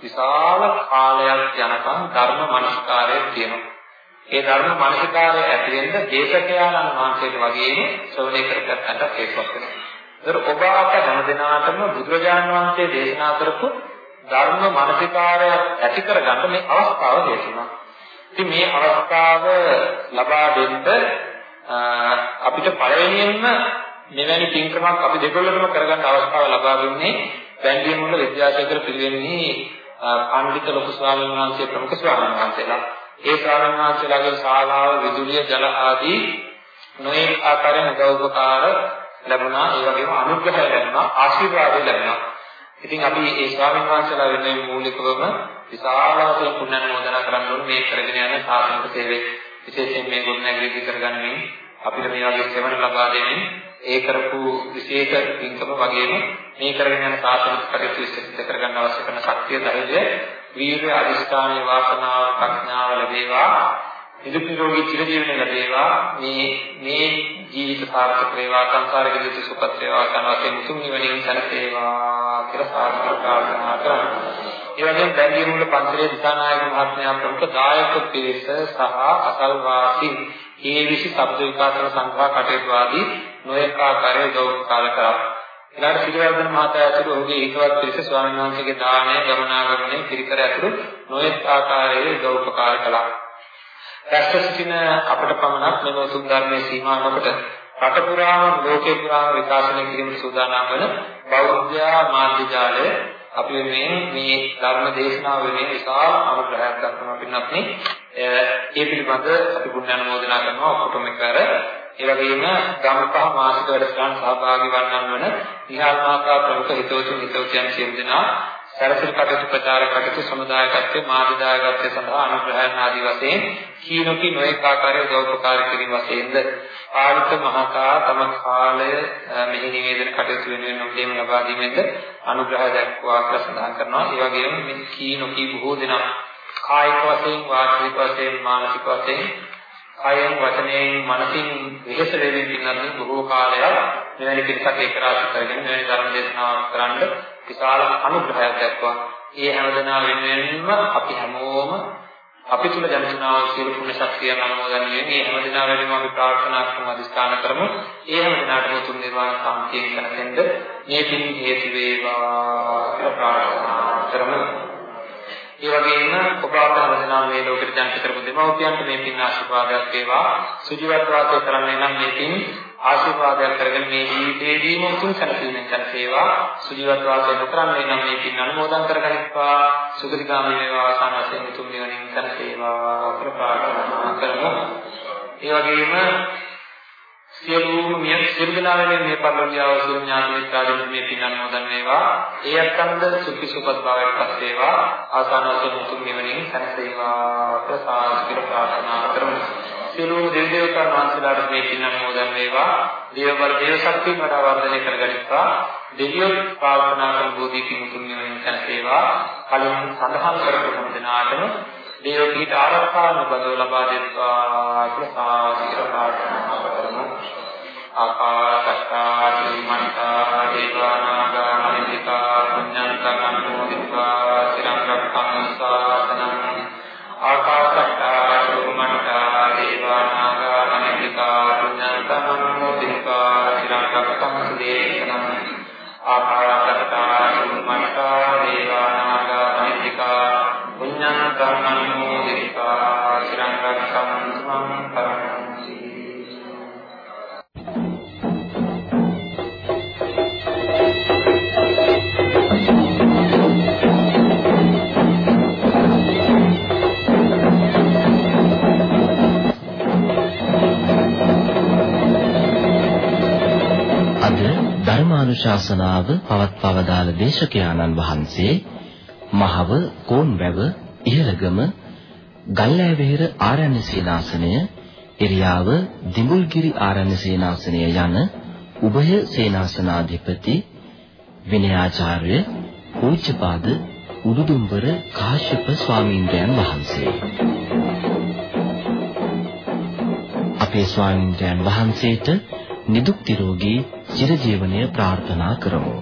[SPEAKER 1] විශාල කාලයක් යනකම් ධර්ම මනස්කාරය තියෙනවා. ඒ ධර්ම මනස්කාරය ඇති වෙන්න දේශකයාණන් වහන්සේට වගේම ශ්‍රවණය කරගත්තට හේතුවක් වෙනවා. ඒතර ඔබ අප හැමදෙනාටම බුදුරජාණන් වහන්සේ දේශනා කරපු ධර්ම මනස්කාරය ඇති කරගන්න මේ අවස්ථාව හේතුණා. ඉතින් මේ අවස්ථාව ලබා දෙන්න අපිට පළවෙනියෙන්ම මෙවැනි පින්කමක් අපි දෙකොල්ලටම කරගන්න අවස්ථාව ලබා දුන්නේ බැන්දිය මුල්ල විද්‍යාශේඛර පිළිවෙන්නේ පඬිත ලොකු ස්වාමීන් වහන්සේ ප්‍රමුඛ ස්වාමීන් වහන්සේලා. ඒ ස්වාමීන් වහන්සේලාගේ ශාලාව විදුලිය ජල ආදී නොයෙක් ආකාරයෙන් උදව්පකාර ලැබුණා. ඒ වගේම අනුග්‍රහය ලැබුණා, ආශිර්වාද ලැබුණා. ඉතින් අපි ඒ ස්වාමීන් වහන්සේලා වෙනුවෙන් මූලිකවම විශාල වශයෙන් පුණ්‍යනෝදනා කරන්න ඕනේ මේ කරගෙන යන සාසනික සේවය. විශේෂයෙන් මේ ගොඩනැගිලි කරගන්නේ අපිට මේ වගේ සෙවණ ලබා දෙන්නේ ඒ කරපු විශේෂ පින්කම වගේම මේ කරගෙන යන සාසනික කටයුතු විශ්ිත කරගන්න අවශ්‍ය කරන ශක්තිය ධෛර්යය වීර්ය අධිෂ්ඨානීය වාසනාව ප්‍රඥාව ලැබේවා නිදුක් නිරෝගී චිරජීවනය ලැබේවා මේ මේ ජීවිත සාර්ථක වේවා සංසාරික ජීවිත සුඛත් වේවා කරන වශයෙන් මුතුන් නිවනින් සැනසේවා කියලා සාර්ථක ප්‍රාර්ථනා කරනවා ඒ වගේම බැංගිය මූල පන්සලේ දිසානායක මහත්මයා ප්‍රමුඛ දායක පිරිස සහ අසල්වාසීන් ඒ විසි ශබ්ද විකාශන සංග්‍රහ කටයුතු ආදී නොයෙක් ආකාරයේ උදව්පකාර කරා. ඊළඟ පිළිවර්ධන මහතා ඇතුළු ඔහුගේ හිතවත් පිරිස ස්වාමීන් වහන්සේගේ දානය ගමනාගමනය පිරිකර ඇතුළු නොයෙක් ආකාරයේ උදව්පකාර කළා. රැස්ව සිටින අපට පමණක් මෙම උතුම් ධර්මයේ සීමා නොකොට රට පුරාම ලෝකේ පුරාම විකාශනය කිරීමට සූදානම් වන බෞද්ධ මාධ්‍ය ජාලය අපි මේ මේ ධර්ම දේශනාව වෙනුවෙන් විශාල අනුග්‍රහයක් දක්වනවා පින්නත් නේ ඒ පිළිබඳ අපි පුණ්‍ය අනුමෝදනා කරනවා ඔක්කොටම එකර ඒ වගේම ගම්පහ මාසික වැඩසටහන් සහභාගී වන්නන් වන විහාර මහතා ප්‍රමුඛ හිතවතුන් හිතවතියන් සියලු දෙනා සරසල් කටයුතු ප්‍රචාර කටයුතු සමුදායකත්වයේ මාධ්‍යදායකත්වයේ සඳහා අනුග්‍රහයන් ආදී වශයෙන් කීනොකී නොඑක ආකාරයේ උදව්පකාර කිරීම වශයෙන්ද ආලිත මහතා තම කාලය මෙහි නිවේදන කටයුතු වෙනුවෙන් උදේම ලබා දීමෙන්ද අනුග්‍රහය දක්වා කියලා සඳහන් කරනවා. ඒ වගේම මේ කීනොකී බොහෝ දෙනා කායික වශයෙන් වාචික වශයෙන් මානසික වශයෙන් කයෙන් වචනයෙන් මනසින් වෙහෙස වෙමින් ඉන්න බොහෝ කාලයක් මෙවැනි පිටසක් එක රාශි කරගෙන මෙවැනි ධර්ම දේශනාවක් කරන්න විශාල අනුග්‍රහයක් දක්වා. ඒ හැමදෙනා වෙනුවෙන්ම අපි හැමෝම අපි තුල ජනිතනා වූ සියලු පුණ්‍ය ශක්තියන් අනුමෝදන් වෙමින් මේ හැමදෙනා වෙනුවෙන් අපි ප්‍රාර්ථනා කරමු අධිෂ්ඨාන කරමු. ඒ හැමදෙනාටම උතුම් නිර්වාණ සම්පතියෙන් කරසෙන්ද මේ පින් හේතු වේවා කියලා ප්‍රාර්ථනා කරමු. ඒ වගේම ඔබ අප හැමදෙනාම මේ ලෝකෙට ජනිත කරපු දෙමව්පියන්ට මේ පින් ආශිර්වාදයක් වේවා. සුජීවත් වාසය කරන්නේ නම් මේ පින් ආශිර්වාදයක් කරගෙන මේ ජීවිතේදීම උතුම් සැනසීමෙන් සැනසේවා. සුජීවත් වාසය නොකරන්නේ නම් මේ පින් අනුමෝදන් කරගනිත්වා. සුගතිගාමී වේවා. අවසාන වශයෙන් උතුම් නිවනින් සැනසේවා. කියලා ප්‍රාර්ථනා කරමු. ඒ වගේම සියලුම මිය සියලු දෙනා වෙනුවෙන් මේ පරිලෝකියාව සියලු ඥාති මිත්‍රාදීන් මේ පින් අනුමෝදන් වේවා. ඒ අත්කන්ද සුඛි සුපත් භාවයට පත් වේවා. ආසන්න වශයෙන් මුතුන් නිවනින් සැනසේවා. ප්‍රසාදිත ප්‍රාර්ථනා කරමු. සියලු දෙවි දේවතාවුන් වහන්සේලාට මේ පින් අනුමෝදන් වේවා. දේව බල දේව ශක්තිය වඩා වර්ධනය කරගනිත්වා. දෙවියෝ ප්‍රාර්ථනා කරන බෝධිපි මුතුන් නිවනින් සැනසේවා. කලින් සඳහන් කරපු හැම දිනාටම දේව පිට ආරක්ෂා නොබදව ලබා දෙත්වා කියලා සාසිර ප්‍රාර්ථනා අකාශත්තා චුම්මත්තා දේවානාගා මහිත්‍තා පුඤ්ඤන්තං නෝදිत्वा සිරං රක්ඛං සාසනං ආකාශත්තා චුම්මත්තා දේවානාගා මහිත්‍තා පුඤ්ඤන්තං නෝදිत्वा සිරං රක්ඛං සදේශනං ආකාශත්තා චුම්මත්තා දේවානාගා මහිත්‍තා පුඤ්ඤන්තං නෝදිत्वा සිරං රක්ඛං සම්පරං
[SPEAKER 2] ධර්මානුශාසනාව පවත්වවදාළ දේශකයාණන් වහන්සේ මහව කෝන්වැව ඉහළගම ගල්ලෑවෙහෙර ආරණ්‍ය සේනාසනය එරියාව දිඹුල්ගිරි ආරණ්‍ය සේනාසනය යන උභය සේනාසනාධිපති විනයාචාර්ය පූජ්‍යපාද උඩුදුම්බර කාශ්‍යප ස්වාමීන්ද්‍රයන් වහන්සේ. අපේ ස්වාමීන්ද්‍රයන් වහන්සේට නිදුක් නිරෝගී චිරජීවනය ප්‍රාර්ථනා කරමු.